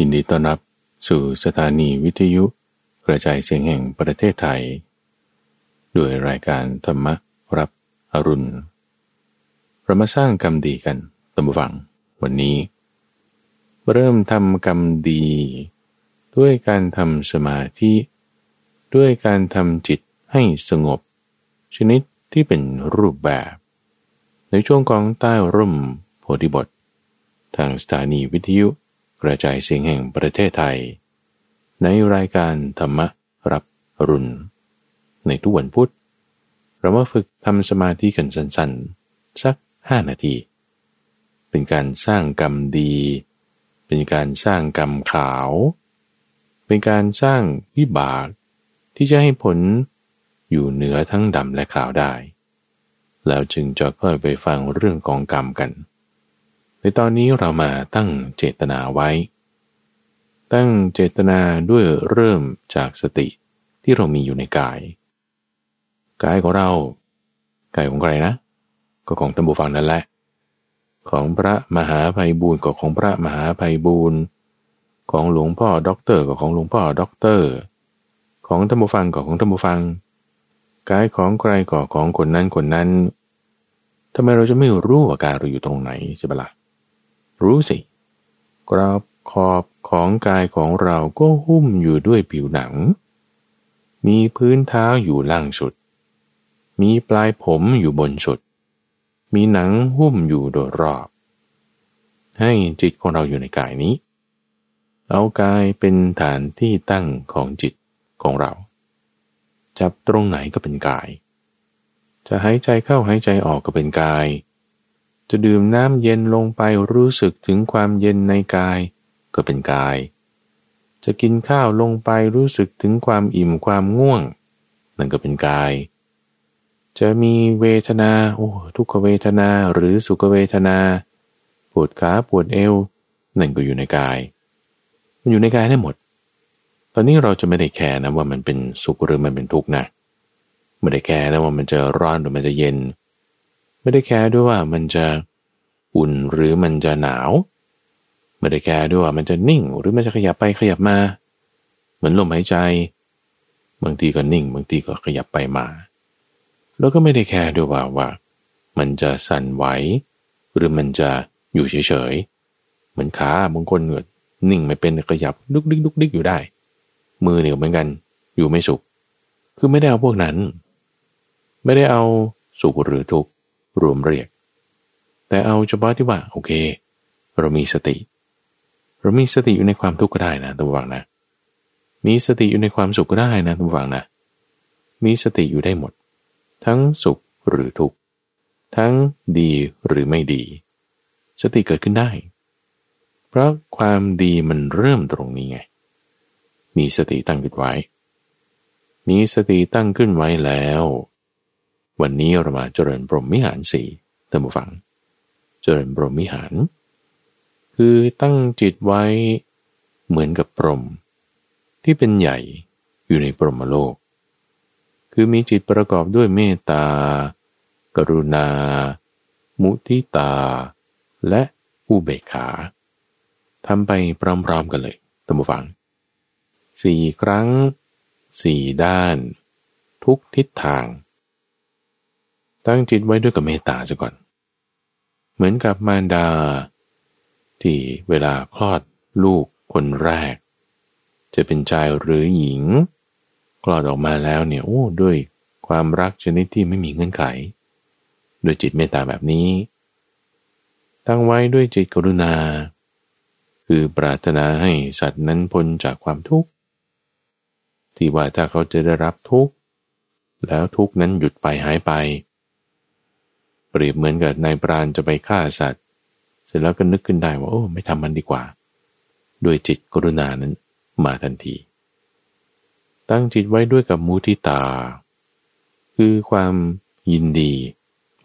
ยินดีต้อนรับสู่สถานีวิทยุกระจายเสียงแห่งประเทศไทย ด้วยรายการธรรมรับอรุณเรามาสร้างกรรมดีกันตั้งฟัง วันนี้ เริ่มทำกรรมดี ด้วยการทำสมาธิ ด้วยการทำจิตให้สงบ ชนิดที่เป็นรูปแบบ ในช่วงของใต้ร่มโพธิบท ทางสถานีวิทยุ กระจายเสียงแห่งประเทศไทย ในรายการธรรมรับรุณในทุกวันพุธเรามาฝึกทำสมาธิกันสั้นๆ สักห้านาที เป็นการสร้างกรรมดี เป็นการสร้างกรรมขาว เป็นการสร้างวิบากที่จะให้ผลอยู่เหนือทั้งดำและขาวได้ แล้วจึงจะค่อยไปฟังเรื่องของกรรมกัน ในตอนนี้เรามาตั้งเจตนาไว้ ตั้งเจตนาด้วยเริ่มจากสติที่เรามีอยู่ในกาย กายของเรากายของใครนะ ก็ของท่านผู้ฟังนั่นแหละ ของพระมหาภัยบูรณ์ก็ของพระมหาภัยบูรณ์ของหลวงพ่อด็อกเตอร์ก็ของหลวงพ่อด็อกเตอร์ ของตัมบูฟังก็ของตัมบูฟังกายของใครก็ของคนนั้นคนนั้นทำไมเราจะไม่รู้ว่ากายเราอยู่ตรงไหนใช่ปะละ่ะ รู้สิ กรอบขอบของกายของเราก็หุ้มอยู่ด้วยผิวหนัง มีพื้นเท้าอยู่ล่างสุด มีปลายผมอยู่บนสุด มีหนังหุ้มอยู่โดยรอบ ให้จิตของเราอยู่ในกายนี้ เอากายเป็นฐานที่ตั้งของจิตของเรา จับตรงไหนก็เป็นกาย จะหายใจเข้าหายใจออกก็เป็นกาย จะดื่มน้ำเย็นลงไปรู้สึกถึงความเย็นในกาย ก็เป็นกาย จะกินข้าวลงไปรู้สึกถึงความอิ่มความง่วง นั่นก็เป็นกาย จะมีเวทนาโอ้ทุกขเวทนาหรือสุขเวทนา ปวดขาปวดเอวนั่นก็อยู่ในกาย มันอยู่ในกายได้หมด ตอนนี้เราจะไม่ได้ care นะว่ามันเป็นสุขหรือมันเป็นทุกข์นะไม่ได้ care นะว่ามันจะร้อนหรือมันจะเย็น ไม่ได้ care ด้วยว่ามันจะอุ่นหรือมันจะหนาว ไม่ได้ care ด้วยว่ามันจะนิ่ง หรือมันจะขยับไปขยับมา เหมือนลมหายใจ บางทีก็นิ่ง บางทีก็ขยับไปมา แล้วก็ไม่ได้แคร์ด้วยว่าว่า มันจะสั่นไหวหรือมันจะอยู่เฉยๆเหมือนขาบางคนเกิดนิ่งไม่เป็นขยับลุกดิกลุกดิกอยู่ได้ มือเนี่ยเหมือนกัน อยู่ไม่สุข คือไม่ได้เอาพวกนั้น ไม่ได้เอาสุขหรือทุกข์ รวมเรียก แต่เอาเฉพาะที่ว่าโอเค เรามีสติ เรามีสติอยู่ในความทุกข์ก็ได้นะตัววังนะ มีสติอยู่ในความสุขก็ได้นะตัววังนะ มีสติอยู่ได้หมด ทั้งสุขหรือทุกข์ทั้งดีหรือไม่ดี สติเกิดขึ้นได้ เพราะความดีมันเริ่มตรงนี้ไง มีสติตั้งขึ้นไว้ มีสติตั้งขึ้นไว้แล้ว วันนี้เรามาเจริญพรหมิหารสี่ท่านผู้ฟัง เจริญพรหมิหาร คือตั้งจิตไว้เหมือนกับพรหมที่เป็นใหญ่อยู่ในพรหมโลก คือมีจิตประกอบด้วยเมตตา กรุณา มุทิตา และอุเบกขาทำไปพร้อมๆกันเลยท่านผู้ฟังสี่ครั้งสี่ด้าน ทุกทิศทาง ตั้งจิตไว้ด้วยกับเมตตาซะก่อน เหมือนกับมารดา ที่เวลาคลอดลูกคนแรก จะเป็นชายหรือหญิง คลอดออกมาแล้วเนี่ยโอ้ด้วยความรักชนิดที่ไม่มีเงื่อนไข โดยจิตเมตตาแบบนี้ ตั้งไว้ด้วยจิตกรุณา คือปรารถนาให้สัตว์นั้นพ้นจากความทุกข์ที่ว่าถ้าเขาจะได้รับทุกข์แล้วทุกข์นั้นหยุดไปหายไปเปรียบเหมือนกับนายปราณจะไปฆ่าสัตว์ เสร็จแล้วก็นึกขึ้นได้ว่าโอ้ไม่ทำมันดีกว่า ด้วยจิตกรุณานั้นมาทันที ตั้งจิตไว้ด้วยกับมุทิตา คือความยินดี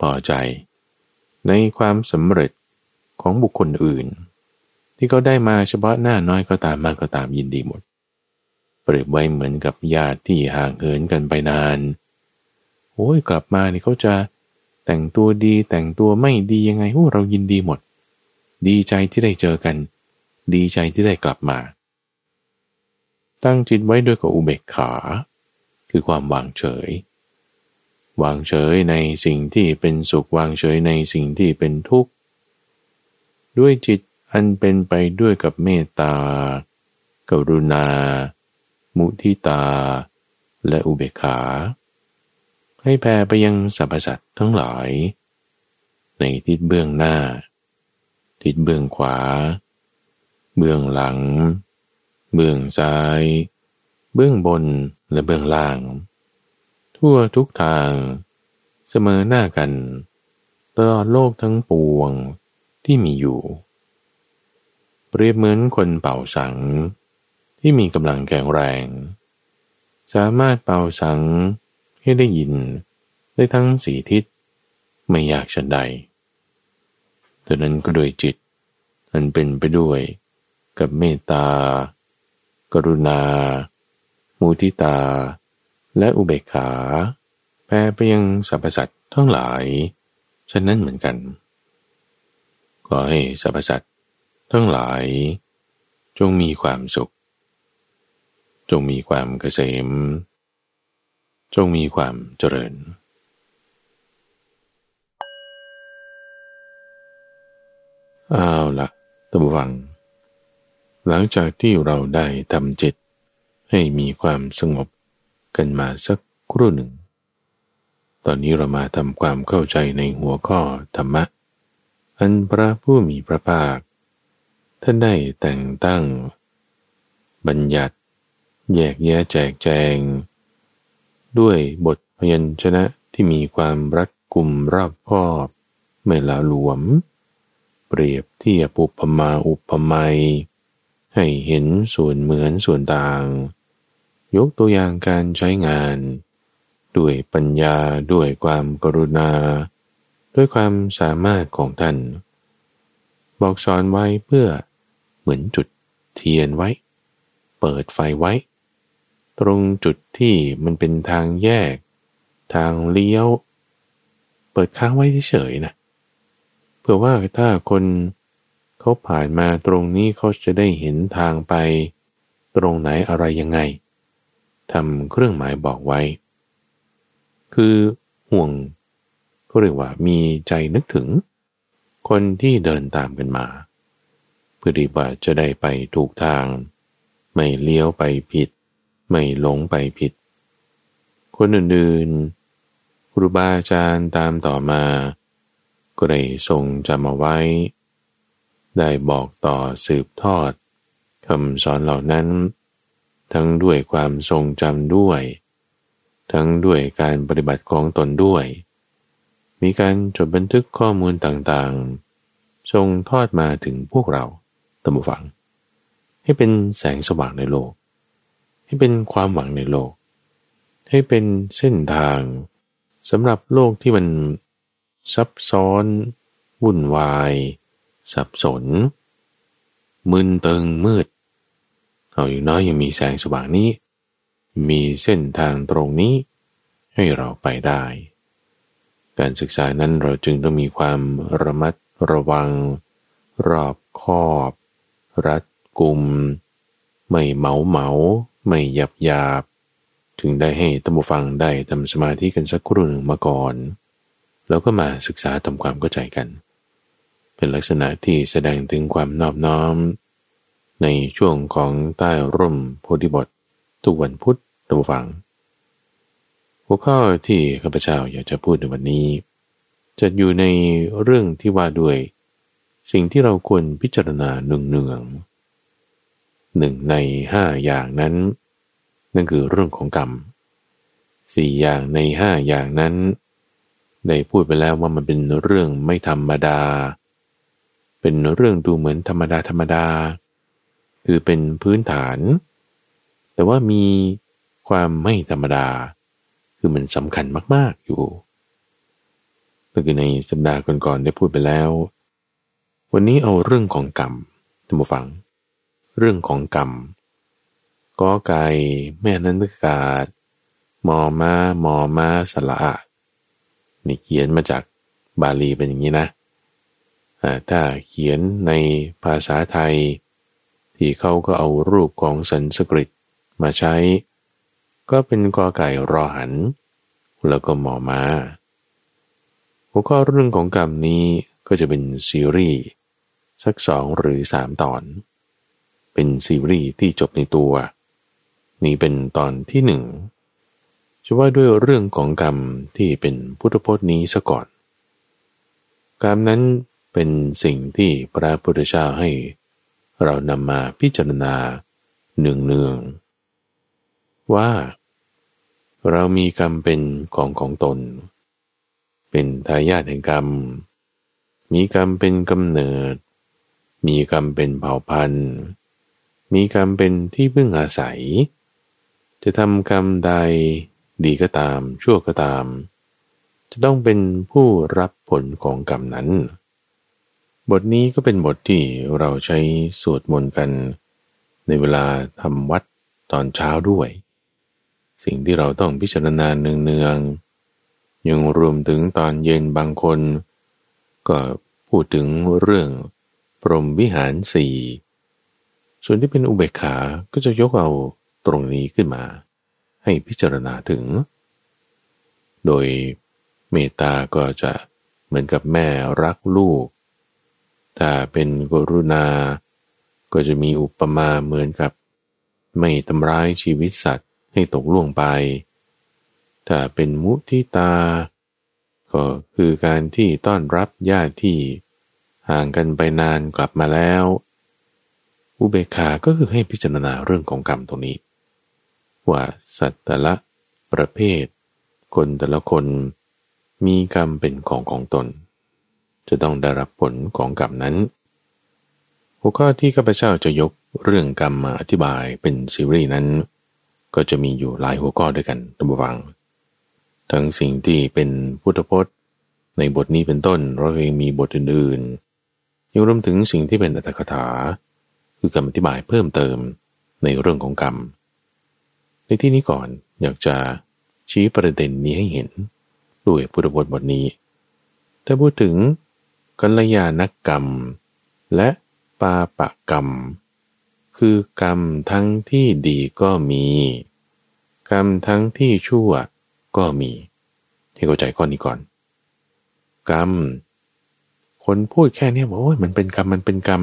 พอใจ ในความสำเร็จของบุคคลอื่น ที่เขาได้มาเฉพาะหน้าน้อยก็ตามมากก็ตามยินดีหมด เปรียบไว้เหมือนกับญาติที่ห่างเหินกันไปนานโอ้ยกลับมานี่เขาจะ แต่งตัวดีแต่งตัวไม่ดียังไงโอ้เรายินดีหมด ดีใจที่ได้เจอกัน ดีใจที่ได้กลับมา ตั้งจิตไว้ด้วยกับอุเบกขา คือความวางเฉย วางเฉยในสิ่งที่เป็นสุขวางเฉยในสิ่งที่เป็นทุกข์ ด้วยจิตอันเป็นไปด้วยกับเมตตา กรุณา มุทิตา และอุเบกขา ให้แผ่ไปยังสรรพสัตว์ทั้งหลาย ในทิศเบื้องหน้า ทิศเบื้องขวา เบื้องหลัง เบื้องซ้าย เบื้องบนและเบื้องล่าง ทั่วทุกทาง เสมอหน้ากัน ตลอดโลกทั้งปวงที่มีอยู่ เปรียบเหมือนคนเป่าสัง ที่มีกำลังแข็งแรง สามารถเป่าสัง ให้ได้ยินได้ทั้งสีทิศไม่ยากชันใดดังนั้นก็โดยจิต อันเป็นไปด้วย กับเมตตา กรุณา มุทิตา และอุเบกขา แปลไปยังสรรพสัตว์ทั้งหลาย ฉะนั้นเหมือนกันขอให้สรรพสัตว์ทั้งหลาย จงมีความสุข จงมีความเกษม จงมีความเจริญเอาละตัมวัง หลังจากที่เราได้ทำจิต ให้มีความสงบกันมาสักครู่หนึ่ง ตอนนี้เรามาทำความเข้าใจในหัวข้อธรรมะ อันพระผู้มีพระภาค ท่านได้แต่งตั้ง บัญญัติ แยกแยะแจกแจง ด้วยบทพยัญชนะที่มีความรัดกุมรอบคอบ ไม่ละหลวม เปรียบเทียบอุปมาอุปไมยให้เห็นส่วนเหมือนส่วนต่าง ยกตัวอย่างการใช้งาน ด้วยปัญญาด้วยความกรุณา ด้วยความสามารถของท่าน บอกสอนไว้เพื่อเหมือนจุดเทียนไว้ เปิดไฟไว้ ตรงจุดที่มันเป็นทางแยก ทางเลี้ยว เปิดค้างไว้เฉยๆนะเพื่อว่าถ้าคนเขาผ่านมาตรงนี้เขาจะได้เห็นทางไป ตรงไหนอะไรยังไงทำเครื่องหมายบอกไว้ คือห่วงก็เรียกว่ามีใจนึกถึง คนที่เดินตามกันมาเพื่อที่ว่าจะได้ไปถูกทาง ไม่เลี้ยวไปผิด ไม่หลงไปผิด คนอื่นๆครูบาอาจารย์ตามต่อมา ก็ได้ทรงจำเอาไว้ ได้บอกต่อสืบทอดคำสอนเหล่านั้น ทั้งด้วยความทรงจำด้วย ทั้งด้วยการปฏิบัติของตนด้วย มีการจดบันทึกข้อมูลต่างๆ ทรงทอดมาถึงพวกเราตัมฝัง ให้เป็นแสงสว่างในโลก ให้เป็นความหวังในโลก ให้เป็นเส้นทางสำหรับโลกที่มันซับซ้อน วุ่นวาย สับสน มึนเติงมืด เอาอย่างน้อยยังมีแสงสว่างนี้ มีเส้นทางตรงนี้ให้เราไปได้ การศึกษานั้นเราจึงต้องมีความระมัดระวัง รอบคอบ รัดกุม ไม่เมาเมา ไม่หยับหยาบ ถึงได้ให้ตัมบูฟังได้ทำสมาธิกันสักครู่หนึ่งมาก่อน แล้วก็มาศึกษาทำความเข้าใจกัน เป็นลักษณะที่แสดงถึงความนอบน้อม ในช่วงของใต้ร่มโพธิบททุกวันพุธตัมบูฟัง หัวข้อที่ข้าพเจ้าอยากจะพูดในวันนี้ จะอยู่ในเรื่องที่ว่าด้วย สิ่งที่เราควรพิจารณาเนืองๆ หนึ่งในห้าอย่างนั้น นั่นคือเรื่องของกรรมสี่อย่างในห้าอย่างนั้นได้พูดไปแล้วว่ามันเป็นเรื่องไม่ธรรมดา เป็นเรื่องดูเหมือนธรรมดาธรรมดา คือเป็นพื้นฐาน แต่ว่ามีความไม่ธรรมดา คือมันสำคัญมาก ๆ อยู่ก็คือในสัปดาห์ก่อนๆได้พูดไปแล้ว วันนี้เอาเรื่องของกรรมท่านผู้ฟัง เรื่องของกรรมกอไก่แม่นันกาศมอมามอมาสละอะนี่เขียนมาจากบาลีเป็นอย่างนี้นะถ้าเขียนในภาษาไทย ที่เขาก็เอารูปของสันสกฤตมาใช้ ก็เป็นกอไก่รอหัน แล้วก็หมอมาหัวข้อเรื่องของกรรมนี้ก็จะเป็นซีรีส์สักสองหรือสามตอน เป็นซีรีส์ที่จบในตัว นี้เป็นตอนที่หนึ่งจะว่าด้วยเรื่องของกรรมที่เป็นพุทธพจน์นี้ซะก่อน กรรมนั้นเป็นสิ่งที่พระพุทธเจ้าให้ เรานำมาพิจารณาเนืองๆว่า เรามีกรรมเป็นของของตน เป็นทายาทแห่งกรรม มีกรรมเป็นกำเนิด มีกรรมเป็นเผ่าพันธุ์ มีกรรมเป็นที่พึ่งอาศัย จะทำกรรมใดดีก็ตาม ชั่วก็ตาม จะต้องเป็นผู้รับผลของกรรมนั้น บทนี้ก็เป็นบทที่เราใช้สวดมนต์กัน ในเวลาทำวัดตอนเช้าด้วย สิ่งที่เราต้องพิจารณาเนืองๆยังรวมถึงตอนเย็นบางคน ก็พูดถึงเรื่องพรหมวิหารสี่ ส่วนที่เป็นอุเบกขาก็จะยกเอาตรงนี้ขึ้นมา ให้พิจารณาถึง โดยเมตตาก็จะเหมือนกับแม่รักลูก ถ้าเป็นกรุณา ก็จะมีอุปมาเหมือนกับ ไม่ทำร้ายชีวิตสัตว์ให้ตกล่วงไป ถ้าเป็นมุทิตา ก็คือการที่ต้อนรับญาติที่ห่างกันไปนานกลับมาแล้ว อุเบกขาก็คือให้พิจารณาเรื่องของกรรมตรงนี้ ว่าสัตว์แต่ละประเภท คนแต่ละคนมีกรรมเป็นของของตน จะต้องได้รับผลของกรรมนั้น หัวข้อที่ข้าพเจ้าจะยกเรื่องกรรมมาอธิบายเป็นซีรีส์นั้น ก็จะมีอยู่หลายหัวข้อด้วยกันตับวัง ทั้งสิ่งที่เป็นพุทธพจน์ ในบทนี้เป็นต้นเราเองมีบทอื่นๆยังรวมถึงสิ่งที่เป็นอัตถกถา คือคำอธิบายเพิ่มเติมในเรื่องของกรรม ในที่นี้ก่อนอยากจะชี้ประเด็นนี้ให้เห็นด้วยพุทธบทบทนี้ ถ้าพูดถึงกัลยาณกรรม และปาปะกรรม คือกรรมทั้งที่ดีก็มี กรรมทั้งที่ชั่วก็มี ให้เข้าใจข้อนี้ก่อน กรรม คนพูดแค่นี้บอกโอ้ยมันเป็นกรรมมันเป็นกรรม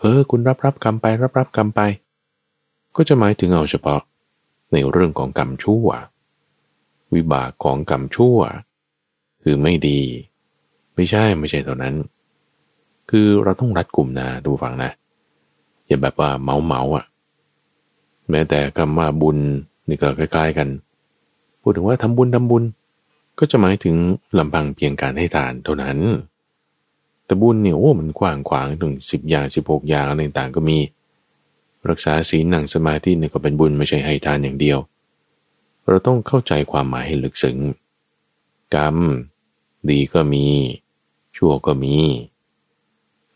เออ คุณรับรับกรรมไปรับรับกรรมไป ก็จะหมายถึงเอาเฉพาะ ในเรื่องของกรรมชั่ว วิบากของกรรมชั่ว คือไม่ดี ไม่ใช่ไม่ใช่เท่านั้น คือเราต้องรัดกลุ่มนะดูฟังนะ อย่าแบบว่าเมาเมาอะ แม้แต่คำว่าบุญนี่ก็ใกล้ๆกันพูดถึงว่าทำบุญทำบุญ ก็จะหมายถึงลำพังเพียงการให้ทานเท่านั้น แต่บุญเนี่ยโอ้มันกว้างขวางถึงสิบอย่างสิบหกอย่างอะไรต่างก็มี รักษาศีลนั่งสมาธิเนี่ยก็เป็นบุญไม่ใช่ให้ทานอย่างเดียว เราต้องเข้าใจความหมายให้ลึกซึ้งกรรม ดีก็มี ชั่วก็มี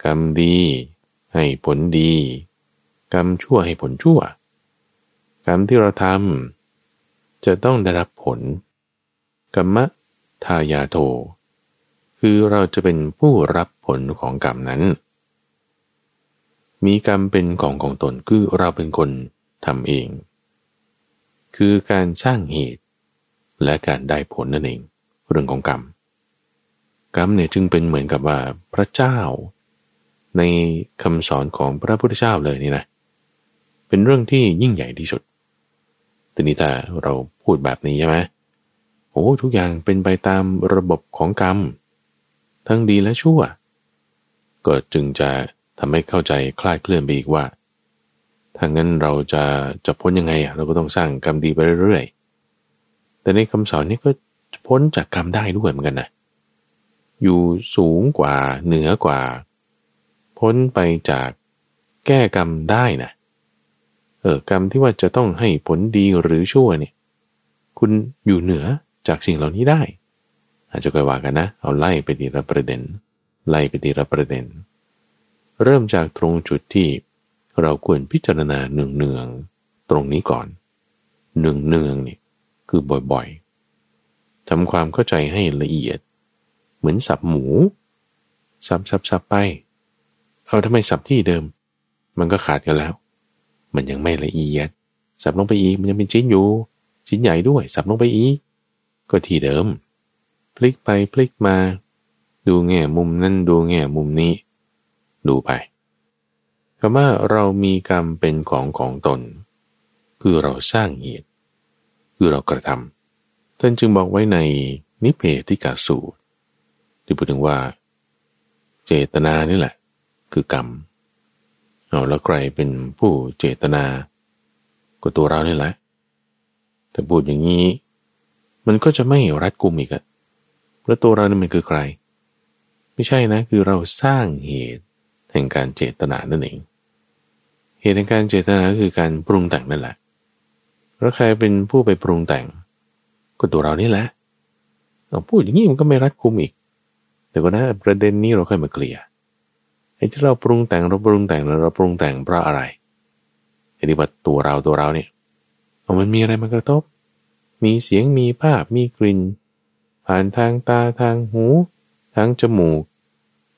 กรรมดี ให้ผลดี กรรมชั่วให้ผลชั่ว กรรมที่เราทำจะต้องได้รับผลกรรมะทายาโท คือเราจะเป็นผู้รับ ลของกรรมนั้น มีกรรมเป็นของของตนคือเราเป็นคนทำเอง คือการสร้างเหตุ และการได้ผลนั่นเอง เรื่องของกรรม กรรมเนี่ยจึงเป็นเหมือนกับว่าพระเจ้า ในคำสอนของพระพุทธเจ้าเลยนี่นะ เป็นเรื่องที่ยิ่งใหญ่ที่สุดทีนี้ถ้าเราพูดแบบนี้ใช่ไหมโอ้ทุกอย่างเป็นไปตามระบบของกรรม ทั้งดีและชั่ว ก็จึงจะทำให้เข้าใจคลาดเคลื่อนไปอีกว่าถ้างั้นเราจะจะพ้นยังไง เราก็ต้องสร้างกรรมดีไปเรื่อยๆ แต่ในคำสอนนี้ก็พ้นจากกรรมได้ด้วยเหมือนกันนะ อยู่สูงกว่าเหนือกว่า พ้นไปจากแก้กรรมได้นะเออกรรมที่ว่าจะต้องให้ผลดีหรือชั่วเนี่ย คุณอยู่เหนือจากสิ่งเหล่านี้ได้ อาจจะค่อยว่ากันนะ เอาไล่ไปทีละประเด็น ไล่ไปทีละประเด็น เริ่มจากตรงจุดที่เราควรพิจารณาเนืองๆตรงนี้ก่อนเนืองๆนี่คือบ่อยๆทำความเข้าใจให้ละเอียด เหมือนสับหมู สับสับสับไป เอาทำไมสับที่เดิม มันก็ขาดกันแล้ว มันยังไม่ละเอียด สับลงไปอีกมันยังเป็นชิ้นอยู่ ชิ้นใหญ่ด้วย สับลงไปอีก ก็ที่เดิม พลิกไปพลิกมา ดูแง่มุมนั่นดูแง่มุมนี้ ดูไปคำว่าเรามีกรรมเป็นของของตน คือเราสร้างเหตุ คือเรากระทำท่านจึงบอกไว้ในนิเพธิกาสูตร ที่พูดถึงว่า เจตนานี่แหละ คือกรรมเอาแล้วใครเป็นผู้เจตนา ก็ตัวเรานี่แหละแต่พูดอย่างนี้ มันก็จะไม่รัดกุมอีกอะแล้วตัวเรานี่มันคือใคร ไม่ใช่นะ คือเราสร้างเหตุแห่งการเจตนานั่นเอง เหตุแห่งการเจตนาคือการปรุงแต่งนั่นแหละแล้วใครเป็นผู้ไปปรุงแต่ง ก็ตัวเรานี่แหละเราพูดอย่างนี้มันก็ไม่รัดกุมอีก แต่ก็นะประเด็นนี้เราค่อยมาเคลียร์ไอ้ที่เราปรุงแต่งเราปรุงแต่งเราปรุงแต่งเพราะอะไรไอ้ที่ว่าตัวเราตัวเราเนี่ยเอามันมีอะไรมากระทบ มีเสียงมีภาพมีกลิ่น ผ่านทางตาทางหู ทางจมูก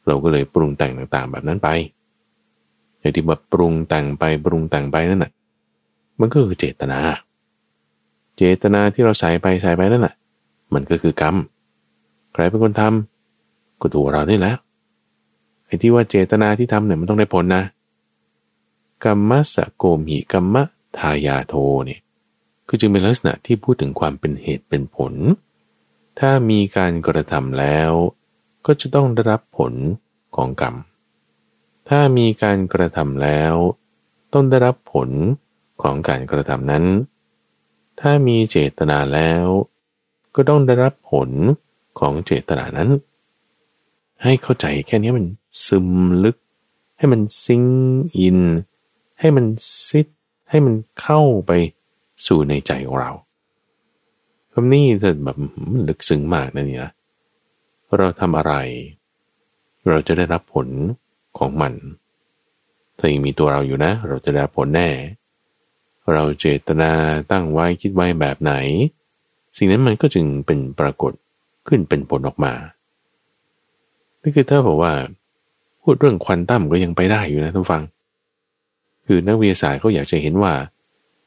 เราก็เลยปรุงแต่งต่างๆ แบบนั้นไปไอ้ที่ว่าปรุงแต่งไปปรุงแต่งไปนั่นน่ะ มันก็คือเจตนา เจตนาที่เราใส่ไปใส่ไปนั่นน่ะ มันก็คือกรรม ใครเป็นคนทำก็ตัวเรานี่แหละไอ้ที่ว่าเจตนาที่ทำเนี่ยมันต้องได้ผลนะกรรมสะโกมีกรรมทายาโทเนี่ยคือจึงเป็นลักษณะที่พูดถึงความเป็นเหตุเป็นผล ถ้ามีการกระทำแล้ว ก็จะต้องได้รับผลของกรรม ถ้ามีการกระทำแล้ว ต้องได้รับผลของการกระทำนั้น ถ้ามีเจตนาแล้ว ก็ต้องได้รับผลของเจตนานั้น ให้เข้าใจแค่นี้มันซึมลึก ให้มันซิงอิน ให้มันซิดให้มันเข้าไปสู่ในใจของเราคำนี้จะแบบลึกซึ้งมากนะเนี่ย เราทำอะไร เราจะได้รับผลของมัน ถ้ายังมีตัวเราอยู่นะ เราจะได้รับผลแน่ เราเจตนาตั้งไว้คิดไว้แบบไหน สิ่งนั้นมันก็จึงเป็นปรากฏขึ้นเป็นผลออกมานี่คือถ้าบอกว่า พูดเรื่องควันตั้มก็ยังไปได้อยู่นะท่านฟัง คือนักวิทยาศาสตร์เขาอยากจะเห็นว่า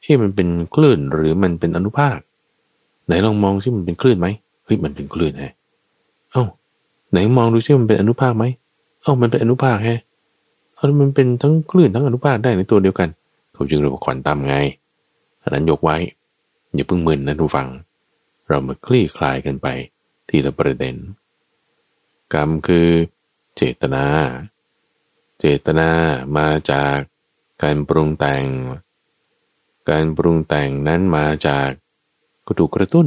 เฮ้มันเป็นคลื่นหรือมันเป็นอนุภาค ไหนลองมองซิมันเป็นคลื่นไหมเฮ้ยมันเป็นคลื่นฮะเอ้า ไหนมองดูซิมันเป็นอนุภาคไหมเอ้ามันเป็นอนุภาคแฮะเอามันเป็นทั้งคลื่นทั้งอนุภาคได้ในตัวเดียวกันเขาจึงเรียกว่าควอนตัมไงอันนั้นยกไว้ อย่าเพิ่งมึนนะทุกฟัง เรามาคลี่คลายกันไปทีละประเด็น กรรมคือเจตนา เจตนามาจากการปรุงแต่ง การปรุงแต่งนั้นมาจากก็ถูกกระตุ้น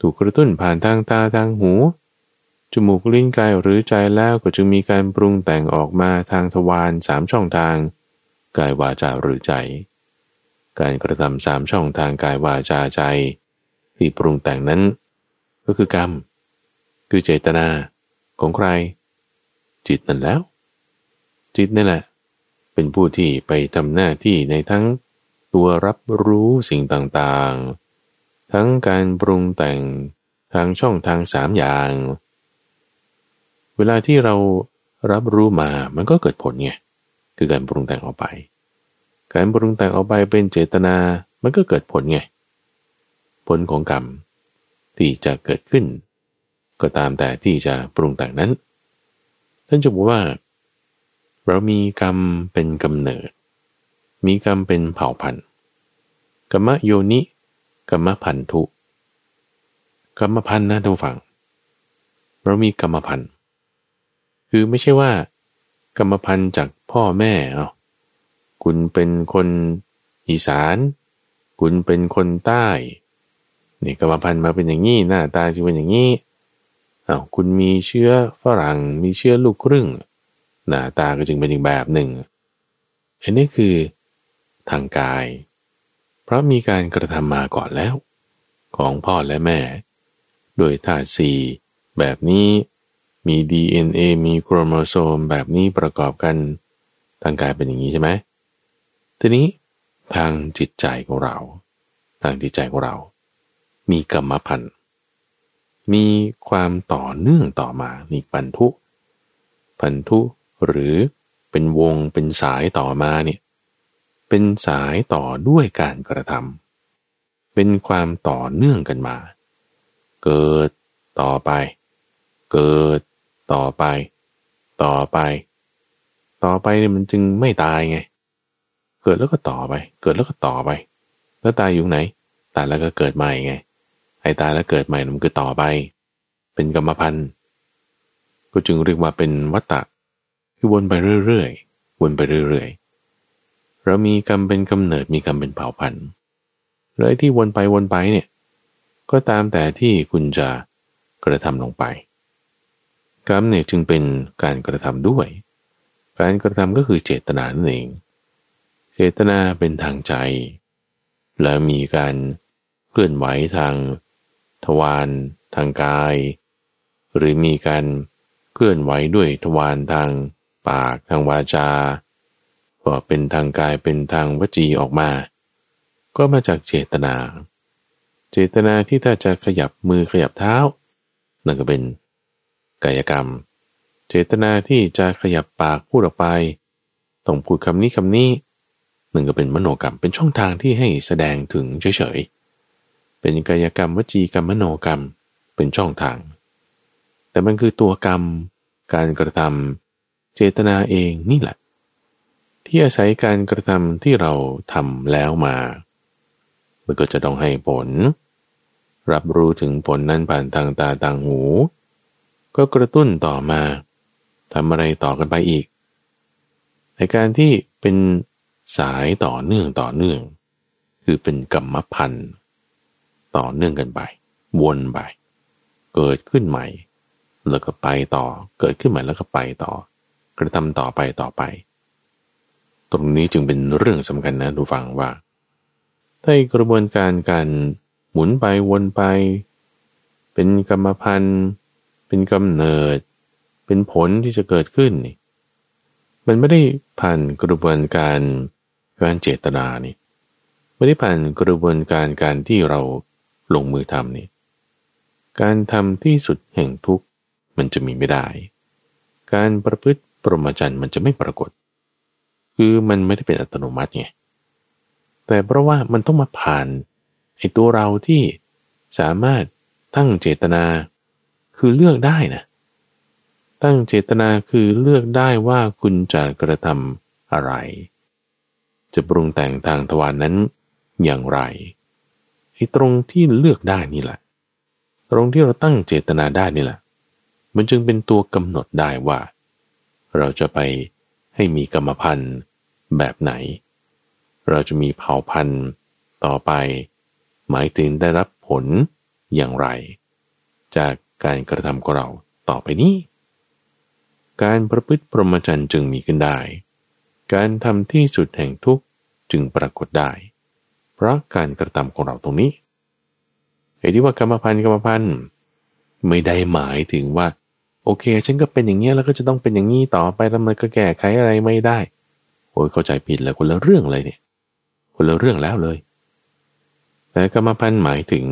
ถูกกระตุ้นผ่านทางตาทางหู จมูกลิ้นกายหรือใจแล้วก็จึงมีการปรุงแต่งออกมาทางทวารสามช่องทาง กายวาจาหรือใจ การกระทำสามช่องทางกายวาจาใจ ที่ปรุงแต่งนั้น ก็คือกรรม คือเจตนาของใคร จิตนั่นแล้ว จิตนี่แหละ เป็นผู้ที่ไปทำหน้าที่ในทั้งตัวรับรู้สิ่งต่างๆ ทั้งการปรุงแต่งทางช่องทางสามอย่าง เวลาที่เรารับรู้มามันก็เกิดผลไงคือการปรุงแต่งออกไป การปรุงแต่งออกไปเป็นเจตนา มันก็เกิดผลไง ผลของกรรมที่จะเกิดขึ้น ก็ตามแต่ที่จะปรุงแต่งนั้น ท่านจะบอกว่า เรามีกรรมเป็นกำเนิด มีกรรมเป็นเผ่าพันธุ์กรรมโยนิกรรมพันธุกรรมพันธุ์นะท่านฟังเรามีกรรมพันธุ์ คือไม่ใช่ว่า กรรมพันธุ์จากพ่อแม่เอาคุณเป็นคนอีสาน คุณเป็นคนใต้นี่กรรมพันธุ์มาเป็นอย่างนี้หน้าตาจะเป็นอย่างนี้อา้าวคุณมีเชื้อฝรั่งมีเชื้อลูกครึ่ง หน้าตาก็จึงเป็นอีกแบบหนึ่งอันนี้คือทางกาย เพราะมีการกระทำมาก่อนแล้ว ของพ่อและแม่ โดยธาตุสีแบบนี้ มี DNA มีโครโมโซมแบบนี้ประกอบกันทางกายเป็นอย่างนี้ใช่ไหมทีนี้ทางจิตใจของเรา ทางจิตใจของเรา มีกรรมพันธุ์มีความต่อเนื่องต่อมานี่พันธุ พันธุหรือเป็นวงเป็นสายต่อมาเนี่ยเป็นสายต่อด้วยการกระทำเป็นความต่อเนื่องกันมา เกิดต่อไป เกิด ต่อไป ต่อไป ต่อไปเนี่ยมันจึงไม่ตายไง เกิดแล้วก็ต่อไป เกิดแล้วก็ต่อไป แล้วตายอยู่ไหน ตายแล้วก็เกิดใหม่ไง ไอ้ตายแล้วเกิดใหม่มันคือต่อไป เป็นกรรมพันธุ์ ก็จึงเรียกว่าเป็นวัตตะที่วนไปเรื่อยๆ วนไปเรื่อยๆ เรามีกรรมเป็นกำเนิด มีกรรมเป็นเผ่าพันธุ์แล้วไอ้ที่วนไปวนไปเนี่ย ก็ตามแต่ที่คุณจะกระทำลงไป กรรมเนี่ยจึงเป็นการกระทำด้วย การกระทำก็คือเจตนานั่นเอง เจตนาเป็นทางใจ และมีการเคลื่อนไหวทางทวารทางกาย หรือมีการเคลื่อนไหวด้วยทวารทางปากทางวาจาก็เป็นทางกายเป็นทางวจีออกมา ก็มาจากเจตนา เจตนาที่ถ้าจะขยับมือขยับเท้า นั่นก็เป็น กายกรรม เจตนาที่จะขยับปากพูดออกไป ต้องพูดคำนี้คำนี้หนั่นก็เป็นมโนกรรมเป็นช่องทางที่ให้แสดงถึงเฉยๆ เป็นกายกรรมวจีกรรมมโนกรรมเป็นช่องทาง แต่มันคือตัวกรรม การกระทำเจตนาเองนี่แหละ ที่อาศัยการกระทำที่เราทำแล้วมามันก็จะต้องให้ผล รับรู้ถึงผลนั้นผ่านทางตาทางหู ก็กระตุ้นต่อมาทำอะไรต่อกันไปอีกในการที่เป็นสายต่อเนื่องต่อเนื่อง คือเป็นกรรมพันธ์ต่อเนื่องกันไป วนไป เกิดขึ้นใหม่ แล้วก็ไปต่อ เกิดขึ้นใหม่แล้วก็ไปต่อ กระทำต่อไปต่อไป ตรงนี้จึงเป็นเรื่องสำคัญนะทุกฟังว่าถ้ากระบวนการการหมุนไปวนไป เป็นกรรมพันธ์ เป็นกำเนิด เป็นผลที่จะเกิดขึ้นนี่มันไม่ได้ผ่านกระบวนการการเจตนานี่ไม่ได้ผ่านกระบวนการการที่เราลงมือทำนี่การทำที่สุดแห่งทุกข์มันจะมีไม่ได้ การประพฤติปรมจันทร์มันจะไม่ปรากฏ คือมันไม่ได้เป็นอัตโนมัติไงแต่เพราะว่ามันต้องมาผ่านไอ้ตัวเราที่สามารถตั้งเจตนา คือเลือกได้นะตั้งเจตนาคือเลือกได้ว่าคุณจะกระทำอะไร จะปรุงแต่งทางทวารนนั้นอย่างไรไอ้ตรงที่เลือกได้นี่แหละ ตรงที่เราตั้งเจตนาได้นี่แหละ มันจึงเป็นตัวกำหนดได้ว่า เราจะไปให้มีกรรมพันธ์แบบไหน เราจะมีเผ่าพันธ์ต่อไป หมายถึงได้รับผลอย่างไร จาก การกระทำของเราต่อไปนี้ การประพฤติพรหมจรรย์จึงมีขึ้นได้ การทำที่สุดแห่งทุกข์จึงปรากฏได้ เพราะการกระทำของเราตรงนี้ไอ้ที่ว่ากรรมพันธ์กรรมพันธ์ไม่ได้หมายถึงว่า โอเค ฉันก็เป็นอย่างเงี้แล้วก็จะต้องเป็นอย่างนี้ต่อไปแล้วมันก็แก้ไขอะไรไม่ได้โอ้ยเข้าใจผิดแล้วคนละเรื่องเลยเนี่ย คนละเรื่องแล้วเลย แต่กรรมพันธ์หมายถึง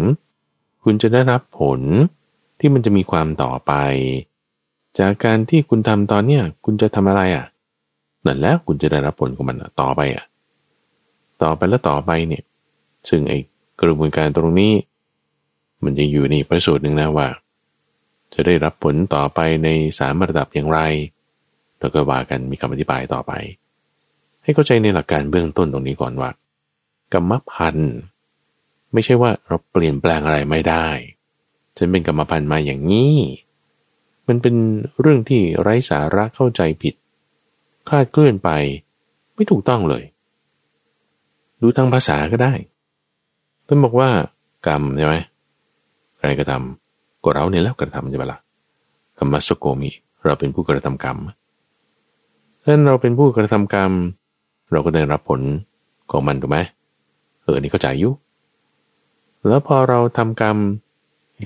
คุณจะได้รับผล ที่มันจะมีความต่อไป จากการที่คุณทำตอนเนี้ยคุณจะทำอะไรอะนั่นแล้วคุณจะได้รับผลของมันต่อไปอะ ต่อไปแล้วต่อไปเนี่ย ซึ่งไอ้กระบวนการตรงนี้ มันจะอยู่ในประสูตรหนึ่งนะว่า จะได้รับผลต่อไปในสามระดับอย่างไรเราก็ว่ากันมีคำอธิบายต่อไป ให้เข้าใจในหลักการเบื้องต้นตรงนี้ก่อนว่ากรรมพันธ์ไม่ใช่ว่าเราเปลี่ยนแปลงอะไรไม่ได้ ฉันเป็นกรรมพันธ์มาอย่างนี้ มันเป็นเรื่องที่ไร้สาระเข้าใจผิด คลาดเคลื่อนไป ไม่ถูกต้องเลย ดูทางภาษาก็ได้ท่านบอกว่ากรรมใช่ไหมใครกระทำก็เราเนี่ยแล้วกระทำใช่ไหมละ่ะกรรมสโกมิเราเป็นผู้กระทำกรรมถ้าเราเป็นผู้กระทำกรรม เราก็ได้รับผลของมันถูกไหมเออนี่เข้าใจอยู่แล้วพอเราทำกรรม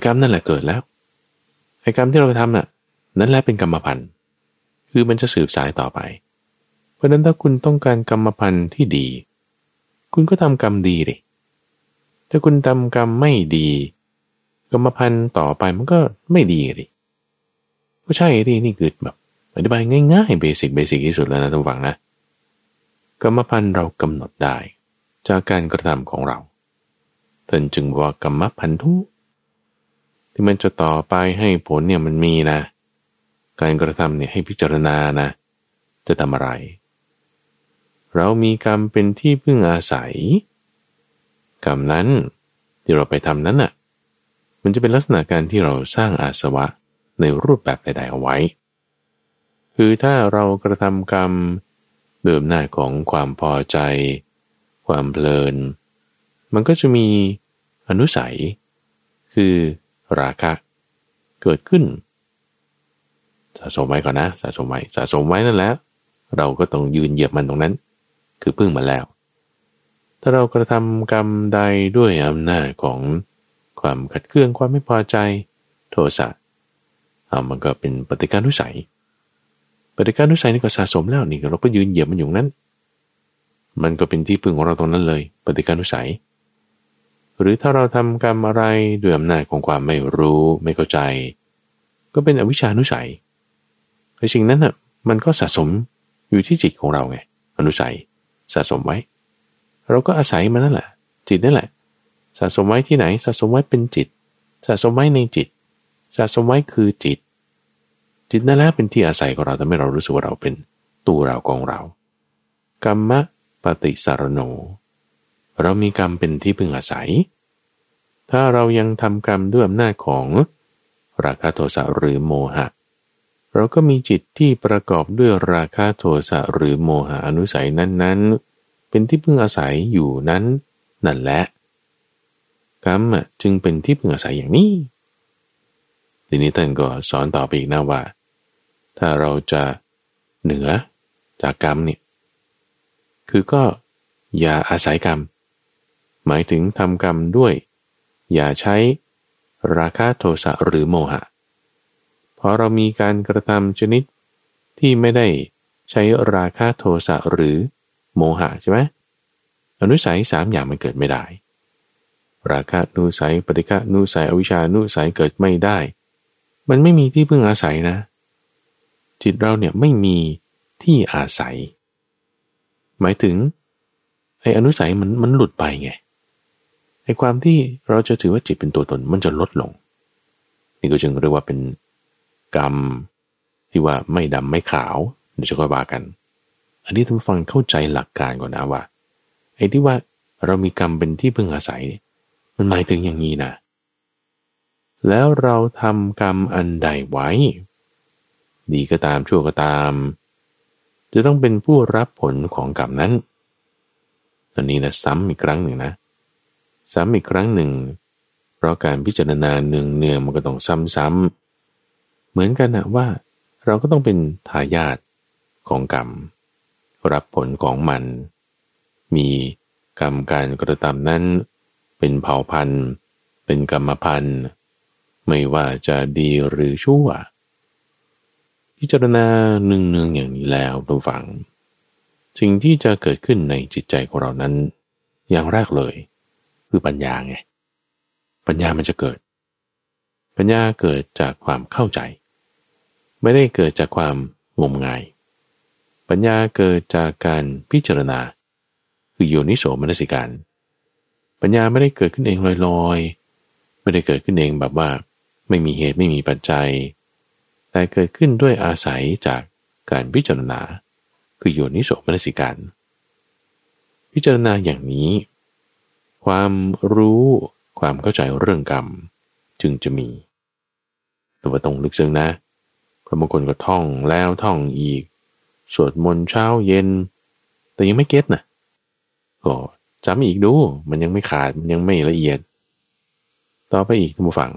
กรรมนั่นแหละเกิดแล้วไอ้กรรมที่เราทำน่ะ นั่นแหละเป็นกรรมพันธุ์คือมันจะสืบสายต่อไป เพราะนั้นถ้าคุณต้องการกรรมพันธุ์ที่ดี คุณก็ทำกรรมดีดิถ้าคุณทำกรรมไม่ดี กรรมพันธุ์ต่อไปมันก็ไม่ดีดิก็ใช่ดินี่คือแบบอธิบายง่ายๆ basic basic ที่สุดแล้วนะท่านผู้ฟังนะกรรมพันธุ์เรากำหนดได้ จากการกระทำของเราท่านจึงว่ากรรมพันธุ์ ที่มันจะต่อไปให้ผลเนี่ยมันมีนะ การกระทำเนี่ยให้พิจารณานะ จะทำอะไร เรามีกรรมเป็นที่พึ่งอาศัย กรรมนั้นที่เราไปทำนั้นน่ะ มันจะเป็นลักษณะการที่เราสร้างอาสวะในรูปแบบใดๆเอาไว้ คือถ้าเรากระทำกรรมเดิมหน้าของความพอใจ ความเพลิน มันก็จะมีอนุสัย คือ ราคะเกิดขึ้น สะสมไว้ก่อนนะ สะสมไว้สะสมไว้นั่นแหละเราก็ต้องยืนเหยียบมันตรงนั้น คือพึ่งมาแล้ว ถ้าเรากระทำกรรมใดด้วยอำนาจของความขัดเคืองความไม่พอใจ โทสะอามันก็เป็นปฏิการนุสัยปฏิการนุสัยนี่ก็สะสมแล้วนี่เราก็ยืนเหยียบมันอยู่นั้น มันก็เป็นที่พึ่งของเราตรงนั้นเลย ปฏิการนุสัย หรือถ้าเราทำกรรมอะไรด้วยอำนาจของความไม่รู้ไม่เข้าใจ ก็เป็นอวิชานุสัยไอ้สิ่งนั้นน่ะมันก็สะสมอยู่ที่จิตของเราไงอนุสัยสะสมไว้ เราก็อาศัยมันนั่นแหละ จิตนั่นแหละ สะสมไว้ที่ไหน สะสมไว้เป็นจิต สะสมไว้ในจิต สะสมไว้คือจิต จิตนั่นแหละเป็นที่อาศัยของเราทำให้เรารู้สึกว่าเราเป็นตัวเราของเรากรรมะปฏิสารโน เรามีกรรมเป็นที่พึ่งอาศัย ถ้าเรายังทำกรรมด้วยอำนาจของราคะโทสะหรือโมหะ เราก็มีจิตที่ประกอบด้วยราคะโทสะหรือโมหะอนุสัยนั้นๆ เป็นที่พึ่งอาศัยอยู่นั้นนั่นแหละกรรมจึงเป็นที่พึ่งอาศัยอย่างนี้ทีนี้ท่านก็สอนต่อไปอีกนะว่า ถ้าเราจะเหนือจากกรรมเนี่ยคือก็อย่าอาศัยกรรม หมายถึงทำกรรมด้วย อย่าใช้ราคะโทสะหรือโมหะพราะเรามีการกระทำชนิดที่ไม่ได้ใช้ราคะโทสะหรือโมหะใช่ไหมอนุสัยสามอย่างมันเกิดไม่ได้ ราคะนุสัยปฏิฆะนุสัยอวิชานุสัยเกิดไม่ได้ มันไม่มีที่พึ่งอาศัยนะ จิตเราเนี่ยไม่มีที่อาศัย หมายถึงไอ้อนุสัยมันมันหลุดไปไง ไอ้ความที่เราจะถือว่าจิตเป็นตัวตนมันจะลดลง นี่ก็จึงเรียกว่าเป็นกรรมที่ว่าไม่ดำไม่ขาวเดี๋ยวจะค่อยว่ากัน อันนี้ท่านฟังเข้าใจหลักการก่อนนะว่าไอ้ที่ว่าเรามีกรรมเป็นที่พึ่งอาศัย มันหมายถึงอย่างนี้นะแล้วเราทำกรรมอันใดไว้ ดีก็ตามชั่วก็ตาม จะต้องเป็นผู้รับผลของกรรมนั้น ตอนนี้นะซ้ำอีกครั้งหนึ่งนะ ซ้ำอีกครั้งหนึ่ง เพราะการพิจารณาเนืองเนืองมันก็ต้องซ้ำๆเหมือนกันนะว่า เราก็ต้องเป็นทายาทของกรรม รับผลของมัน มีกรรมการกระทำนั้น เป็นเผ่าพันธุ์ เป็นกรรมพันธุ์ ไม่ว่าจะดีหรือชั่ว พิจารณาเนืองเนืองอย่างนี้แล้วทุกฝังสิ่งที่จะเกิดขึ้นในจิตใจของเรานั้น อย่างแรกเลย คือปัญญาไง ปัญญามันจะเกิด ปัญญาเกิดจากความเข้าใจ ไม่ได้เกิดจากความงมงาย ปัญญาเกิดจากการพิจารณา คือโยนิโสมนสิการ ปัญญาไม่ได้เกิดขึ้นเองลอยๆ ไม่ได้เกิดขึ้นเองแบบว่า ไม่มีเหตุไม่มีปัจจัย แต่เกิดขึ้นด้วยอาศัยจากการพิจารณา คือโยนิโสมนสิการ พิจารณาอย่างนี้ ความรู้ความเข้าใจเรื่องกรรม จึงจะมี แต่ว่าต้องลึกซึ้งนะ พระบางคนก็ท่องแล้วท่องอีก สวดมนต์เช้าเย็น แต่ยังไม่เก็ตนะก็จำอีกดู มันยังไม่ขาด มันยังไม่ละเอียด ต่อไปอีกท่านผู้ฟัง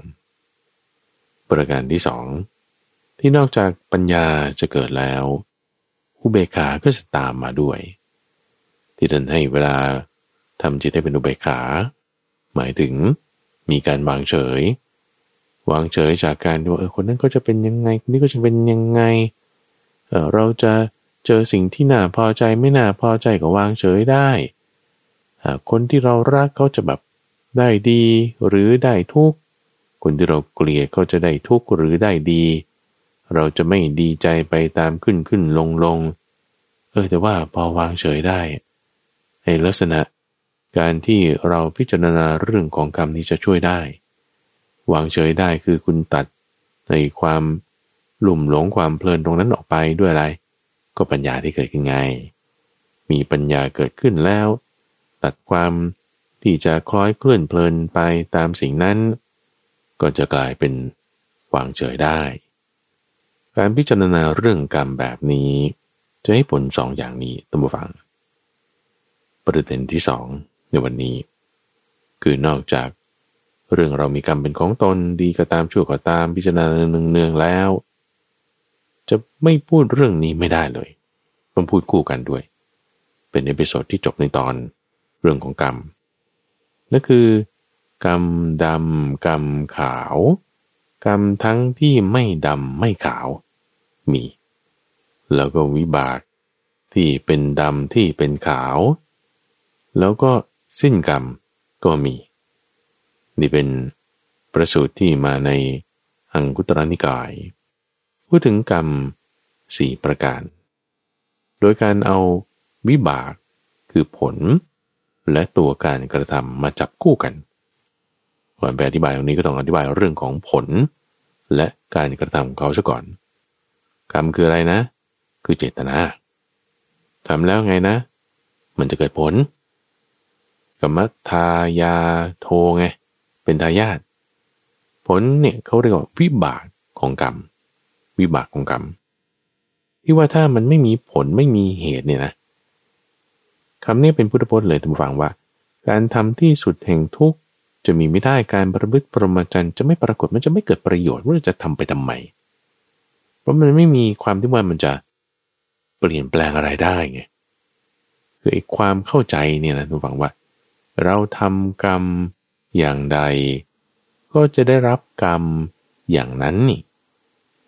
ประการที่สอง ที่นอกจากปัญญาจะเกิดแล้วอุเบกขาก็จะตามมาด้วย ที่ท่านให้เวลา ทำจิตให้เป็นอุเบกขา หมายถึงมีการวางเฉย วางเฉยจากการที่ว่าเออคนนั้นก็จะเป็นยังไงคนนี้ก็จะเป็นยังไงเออเราจะเจอสิ่งที่น่าพอใจไม่น่าพอใจก็วางเฉยได้ คนที่เรารักเขาจะแบบได้ดีหรือได้ทุกข์คนที่เราเกลียดเขาจะได้ทุกข์หรือได้ดี เราจะไม่ดีใจไปตามขึ้นขึ้นลงลงเอออแต่ว่าพอวางเฉยได้ไอ้ลักษณะ การที่เราพิจารณาเรื่องของกรรมนี้จะช่วยได้ วางเฉยได้คือคุณตัดในความหลุ่มหลงความเพลินตรงนั้นออกไปด้วยอะไร ก็ปัญญาที่เกิดขึ้นไง มีปัญญาเกิดขึ้นแล้ว ตัดความที่จะคล้อยเคลื่อนเพลินไปตามสิ่งนั้น ก็จะกลายเป็นวางเฉยได้ การพิจารณาเรื่องกรรมแบบนี้ จะให้ผลสองอย่างนี้ท่านผู้ฟังประเด็นที่สอง ในวันนี้ คือนอกจาก เรื่องเรามีกรรมเป็นของตนดีก็ตามชั่วก็ตามพิจารณาเนืองๆแล้ว จะไม่พูดเรื่องนี้ไม่ได้เลยต้องพูดคู่กันด้วย เป็น episode ที่จบในตอนเรื่องของกรรมนั่นคือกรรมดำกรรมขาว กรรมทั้งที่ไม่ดำไม่ขาวมี แล้วก็วิบากที่เป็นดำที่เป็นขาว แล้วก็ สิ้นกรรมก็มี นี่เป็นประสูตรที่มาในอังคุตรนิกาย พูดถึงกรรมสี่ประการ โดยการเอาวิบากคือผล และตัวการกระทำมาจับคู่กันก่อนไปอธิบายตรงนี้ก็ต้องอธิบายเรื่องของผล และการกระทำของเขาซะก่อนกรรมคืออะไรนะ คือเจตนาทำแล้วไงนะ มันจะเกิดผล กรรมทายาโทไงเป็นทายาทผลเนี่ยเขาเรียกว่าวิบากของกรรม วิบากของกรรมที่ว่าถ้ามันไม่มีผลไม่มีเหตุเนี่ยนะคำนี้เป็นพุทธพจน์เลยท่านฟังว่า การทำที่สุดแห่งทุกข์จะมีไม่ได้การประพฤติปรมาจันจะไม่ปรากฏมันจะไม่เกิดประโยชน์ว่าจะทำไปทำไมเพราะมันไม่มีความที่ว่ามันจะเปลี่ยนแปลงอะไรได้ไงคือไอ้ความเข้าใจเนี่ยนะทุกฝังว่า เราทำกรรมอย่างใด ก็จะได้รับกรรมอย่างนั้นนี่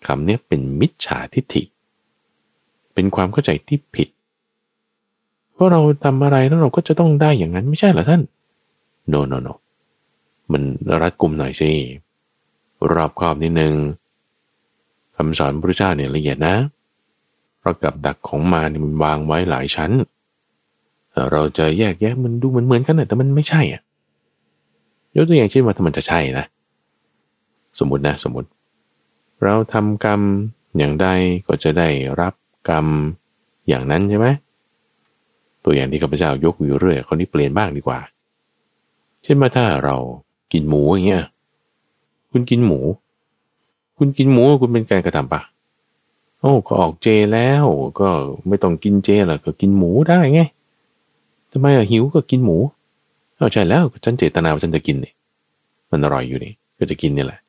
คำนี้เป็นมิจฉาทิฏฐิ เป็นความเข้าใจที่ผิดเพราะเราทำอะไรแล้วเราก็จะต้องได้อย่างนั้นไม่ใช่เหรอท่าน no no no มันรัดกุมหน่อยสิ รอบคอบนิดนึงคำสอนพระเจ้าเนี่ยละเอียดนะเพราะกับดักของมาเนี่ยมันวางไว้หลายชั้น เราจะแยกแยะมันดูเหมือนเหมือนกันแต่มันไม่ใช่อะยกตัวอย่างเช่นว่าถ้ามันจะใช่นะ สมมตินะ สมมติ เราทำกรรมอย่างใดก็จะได้รับกรรมอย่างนั้นใช่ไหมตัวอย่างที่ข้าพเจ้ายกอยู่เรื่อยคนนี้เปลี่ยนบ้างดีกว่า เช่นว่าถ้าเรากินหมูอย่างเงี้ยคุณกินหมู คุณกินหมูคุณเป็นการกระทำปะโอ้ก็ออกเจแล้ว ก็ไม่ต้องกินเจหรอกก็กินหมูได้ไง ทำไมอะหิวก็กินหมูเอาใช่แล้วฉันเจตนาว่าฉันจะกินนี่มันอร่อยอยู่นี่ก็จะกินนี่แหละ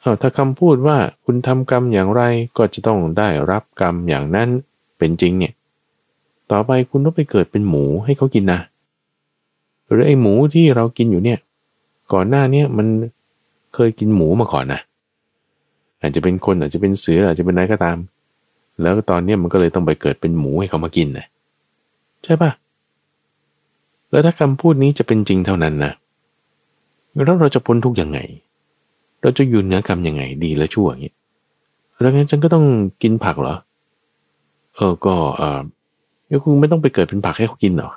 เอาถ้าคำพูดว่าคุณทำกรรมอย่างไรก็จะต้องได้รับกรรมอย่างนั้นเป็นจริงเนี่ย ต่อไปคุณต้องไปเกิดเป็นหมูให้เขากินนะหรือไอ้หมูที่เรากินอยู่เนี่ย ก่อนหน้าเนี้ยมันเคยกินหมูมาก่อนนะอาจจะเป็นคนอาจจะเป็นเสืออาจจะเป็นอะไรก็ตาม แล้วตอนเนี้มันก็เลยต้องไปเกิดเป็นหมูให้เขามากินนะใช่ปะ แล้วถ้าคำพูดนี้จะเป็นจริงเท่านั้นนะแล้วเราจะพ้นทุกอยังไง เราจะอยู่เหนือกรรมยังไง ดีและชั่วอย่างนี้แล้วงั้นฉันก็ต้องกินผักเหรอ เออก็เออแล้วคุณไม่ต้องไปเกิดเป็นผักให้เขากินเหรอ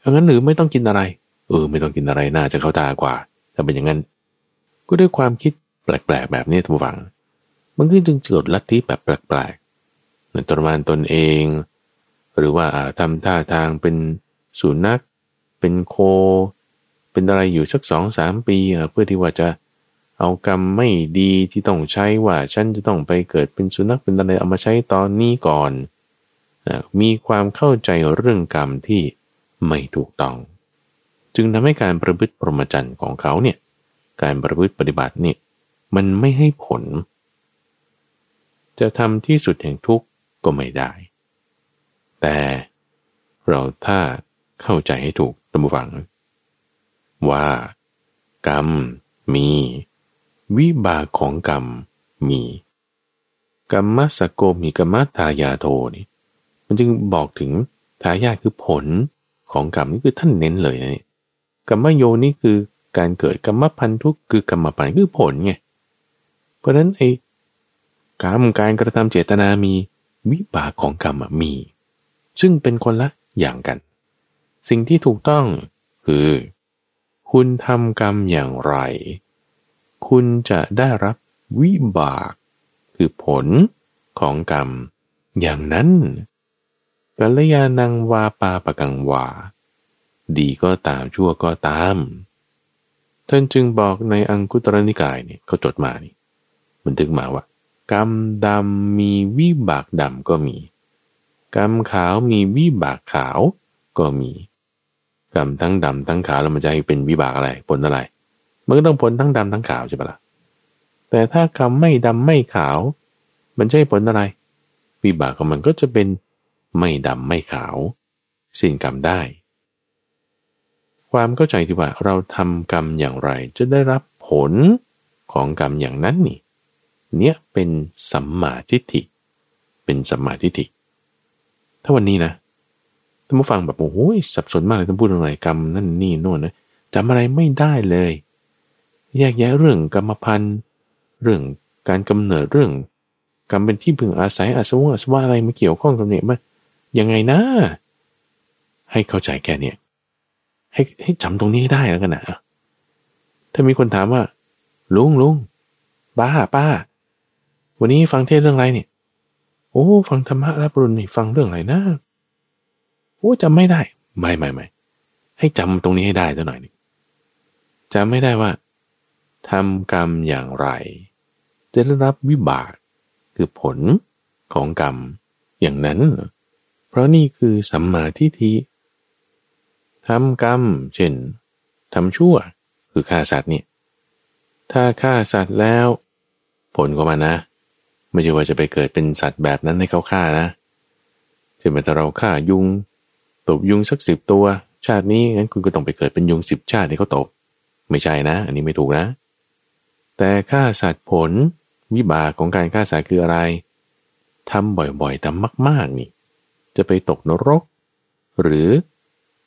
เอางั้นหรือไม่ต้องกินอะไร เออ ไม่ต้องกินอะไรน่าจะเข้าตากว่าแต่เป็นอย่างนั้น ก็ด้วยความคิดแปลกๆแบบนี้ทุกฝัง มันก็จึงเกิดลัทธิแบบแปลกๆในตรมานตนเอง หรือว่าทำท่าทางเป็นสุนัข เป็นโค เป็นอะไรอยู่สักสองสามปีเพื่อที่ว่าจะเอากรรมไม่ดีที่ต้องใช้ว่าฉันจะต้องไปเกิดเป็นสุนัขเป็นอะไรเอามาใช้ตอนนี้ก่อนนะมีความเข้าใจเรื่องกรรมที่ไม่ถูกต้อง จึงทำให้การประพฤติปรมจันทร์ของเขาเนี่ยการประพฤติปฏิบัติเนี่ยมันไม่ให้ผล จะทำที่สุดแห่งทุกข์ก็ไม่ได้ แต่เราถ้า เข้าใจให้ถูกตั้งฟัง ว่า กรรมมี วิบากของกรรมมีกรรมสโกมีกรรมทายาโทนี่มันจึงบอกถึงทายาคือผลของกรรมนี่คือท่านเน้นเลยนะกรรมโยนี่คือการเกิดกรรมพันธุกคือกรรมปันคือผลไงเพราะฉะนั้นไอ้กรรมการกระทำเจตนามีวิบากของกรรมมี ซึ่งเป็นคนละอย่างกัน สิ่งที่ถูกต้องคือ คุณทำกรรมอย่างไร คุณจะได้รับวิบาก คือผลของกรรม อย่างนั้นกัลยาณังวาปาปะกังวา ดีก็ตามชั่วก็ตาม ท่านจึงบอกในอังคุตรนิกายเนี่ยเขาจดมานี่มันถึงมาว่า กรรมดำมีวิบากดำก็มี กรรมขาวมีวิบากขาวก็มี กรรมทั้งดำทั้งขาวแล้วมันจะให้เป็นวิบากอะไร ผลอะไร มันก็ต้องผลทั้งดำทั้งขาวใช่ปะละ่ะแต่ถ้ากรรมไม่ดำไม่ขาว มันจะให้ผลอะไร วิบากของมันก็จะเป็นไม่ดำไม่ขาว สิ้นกรรมได้ ความเข้าใจที่ว่าเราทำกรรมอย่างไร จะได้รับผลของกรรมอย่างนั้นนี่ เนี่ยเป็นสัมมาทิฏฐิ เป็นสัมมาทิฏฐิถ้าวันนี้นะ ท่านผู้ฟังแบบโอ้โหสับสนมากเลยท่านพูดอะไรกรรมนั่นนี่โน่นนะจำอะไรไม่ได้เลย แยกแยะเรื่องกรรมพันธ์เรื่องการกำเนิดเรื่อง กรรมเป็นที่พึงอาศัยอาสวะอาสวะอะไรมาเกี่ยวข้องกับเนี่ยมันยังไงนะ ให้เข้าใจแค่เนี่ย ให้ให้จำตรงนี้ให้ได้แล้วกันนะถ้ามีคนถามว่า ลุงลุงป้าป้า วันนี้ฟังเทศเรื่องอะไรเนี่ย โอ้ ฟังธรรมะรับรุนนี่ฟังเรื่องอะไรนะ โอ้จำไม่ได้ ไม่ไม่ไม่ให้จำตรงนี้ให้ได้สักหน่อยนึงจำไม่ได้ว่าทำกรรมอย่างไร จะได้รับวิบากคือผลของกรรมอย่างนั้น เพราะนี่คือสัมมาทิฏฐิทำกรรม เช่นทำชั่วคือฆ่าสัตว์เนี่ยถ้าฆ่าสัตว์แล้ว ผลก็มานะ ไม่ใช่ว่าจะไปเกิดเป็นสัตว์แบบนั้นให้เขาฆ่านะเช่นถ้าเราฆ่ายุง ตบยุงสักสิบตัว ชาตินี้งั้นคุณก็ต้องไปเกิดเป็นยุงสิบชาติให้เขาตบ ไม่ใช่นะ อันนี้ไม่ถูกนะ แต่ฆ่าสัตว์ผลวิบากของการฆ่าสัตว์คืออะไรทำบ่อยๆทำมาก ๆ นี่ จะไปตกนรก หรือ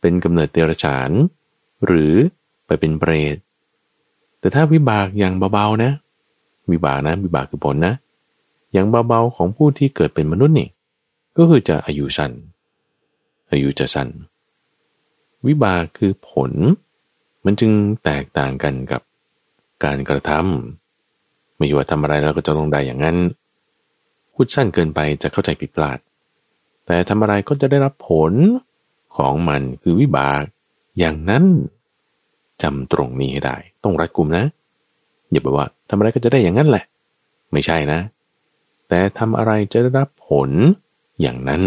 เป็นกำเนิดเตระฉาน หรือไปเป็นเปรตแต่ถ้าวิบากอย่างเบาๆนะ วิบากนะ วิบากคือผลนะ อย่างเบาๆของผู้ที่เกิดเป็นมนุษย์นี่ ก็คือจะอายุสั้น อายุจะสั้น วิบากคือผล มันจึงแตกต่างกันกับการกระทำไม่ว่าทำอะไรเราก็จะลงได้อย่างนั้นพูดสั้นเกินไปจะเข้าใจผิดพลาด แต่ทำอะไรก็จะได้รับผลของมันคือวิบาก อย่างนั้นจำตรงนี้ให้ได้ ต้องรัดกุมนะ อย่าบอกว่าทำอะไรก็จะได้อย่างนั้นแหละ ไม่ใช่นะ แต่ทำอะไรจะได้รับผลอย่างนั้น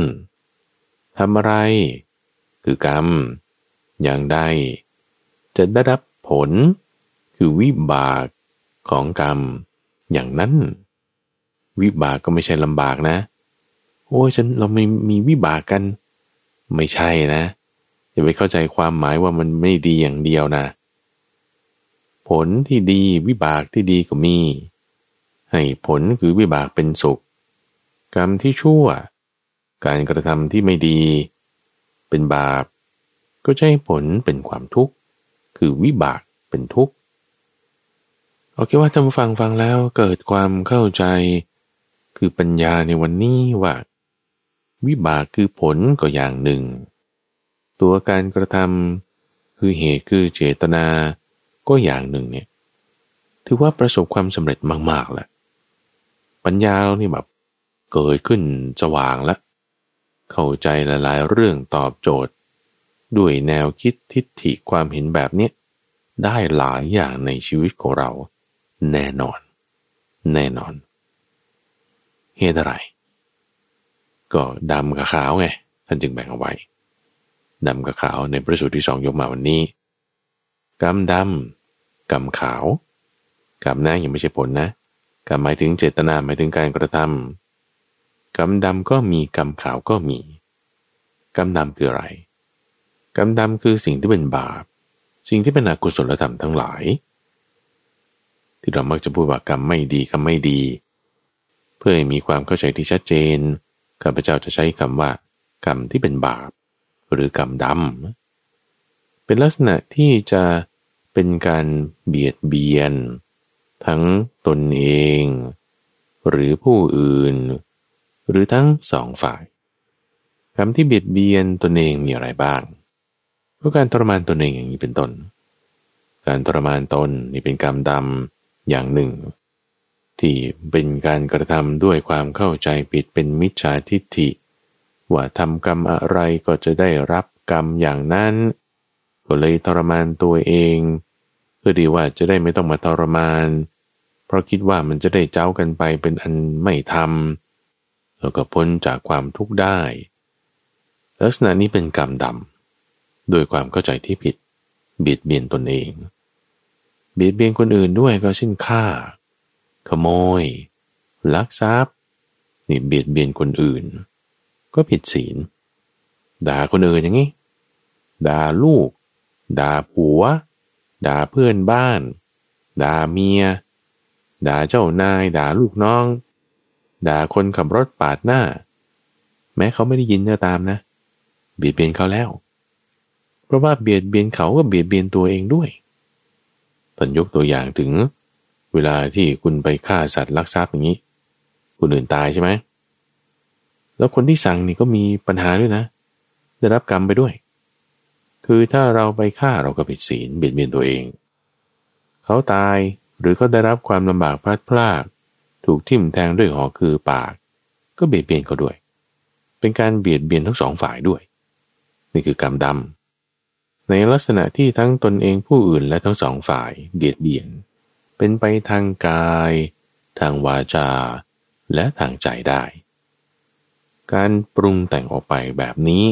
ทำอะไร คือกรรม อย่างใด จะได้รับผล คือวิบากของกรรม อย่างนั้น วิบากก็ไม่ใช่ลำบากนะ โอ้ยฉันเราไม่มีวิบากกัน ไม่ใช่นะอย่าไปเข้าใจความหมายว่ามันไม่ดีอย่างเดียวนะผลที่ดีวิบากที่ดีก็มี ให้ผลคือวิบากเป็นสุข กรรมที่ชั่ว การกระทำที่ไม่ดี เป็นบาป ก็จะให้ผลเป็นความทุกข์ คือวิบากเป็นทุกข์โอเคว่าท่านฟังฟังแล้วเกิดความเข้าใจ คือปัญญาในวันนี้ว่า วิบากคือผลก็อย่างหนึ่ง ตัวการกระทำคือเหตุคือเจตนาก็อย่างหนึ่งเนี่ยถือว่าประสบความสำเร็จมากๆแหละปัญญาเรานี่แบบเกิดขึ้นสว่างแล้ว เข้าใจหลายๆเรื่องตอบโจทย์ ด้วยแนวคิดทิฏฐิความเห็นแบบนี้ได้หลายอย่างในชีวิตของเรา แน่นอน แน่นอน เหตุอะไร ก็ดำกับขาวไง ท่านจึงแบ่งเอาไว้ดำกับขาวในพระสูตรที่สองยกมาวันนี้กรรมดำกรรมขาวกรรมนะยังไม่ใช่ผลนะกรรมหมายถึงเจตนาหมายถึงการกระทำ กรรมดำก็มีกรรมขาวก็มี กรรมดำคืออะไร กรรมดำคือสิ่งที่เป็นบาป สิ่งที่เป็นอกุศลธรรมทั้งหลาย ที่เรามักจะพูดว่ากรรมไม่ดีกรรมไม่ดี เพื่อให้มีความเข้าใจที่ชัดเจนข้าพเจ้าจะใช้คำว่า กรรมที่เป็นบาป หรือกรรมดำเป็นลักษณะที่จะเป็นการเบียดเบียน ทั้งตนเอง หรือผู้อื่น หรือทั้งสองฝ่ายกรรมที่เบียดเบียนตนเองมีอะไรบ้างก็การทรมานตนเองอย่างนี้เป็นต้นการทรมานตนนี่เป็นกรรมดำอย่างหนึ่ง ที่เป็นการกระทำด้วยความเข้าใจผิดเป็นมิจฉาทิฏฐิ ว่าทำกรรมอะไรก็จะได้รับกรรมอย่างนั้นก็เลยทรมานตัวเอง เพื่อดีว่าจะได้ไม่ต้องมาทรมาน เพราะคิดว่ามันจะได้เจ้ากันไปเป็นอันไม่ทำ แล้วก็พ้นจากความทุกข์ได้ ลักษณะนี้เป็นกรรมดำโดยความเข้าใจที่ผิดเบียดเบียนตนเองเบียดเบียนคนอื่นด้วยก็เช่นฆ่า ขโมย ลักทรัพย์นี่เบียดเบียนคนอื่น ก็ผิดศีล ด่าคนอื่นอย่างนี้ ด่าลูก ด่าผัว ด่าเพื่อนบ้าน ด่าเมีย ด่าเจ้านาย ด่าลูกน้อง ด่าคนขับรถปาดหน้า แม้เขาไม่ได้ยินก็ตามนะ เบียดเบียนเขาแล้ว เพราะว่าเบียดเบียนเขาก็เบียดเบียนตัวเองด้วยท่านยกตัวอย่างถึง เวลาที่คุณไปฆ่าสัตว์ลักทรัพย์อย่างนี้คนอื่นตายใช่ไหมแล้วคนที่สั่งนี่ก็มีปัญหาด้วยนะ ได้รับกรรมไปด้วย คือถ้าเราไปฆ่าเราก็ผิดศีลเบียดเบียนตัวเอง เขาตายหรือเขาได้รับความลำบากพลัดพราก ถูกทิ่มแทงด้วยหอคือปาก ก็เบียดเบียนเขาด้วย เป็นการเบียดเบียนทั้งสองฝ่ายด้วย นี่คือกรรมดำในลักษณะที่ทั้งตนเองผู้อื่นและทั้งสองฝ่าย เบียดเบียน เป็นไปทางกาย ทางวาจา และทางใจได้ การปรุงแต่งออกไปแบบนี้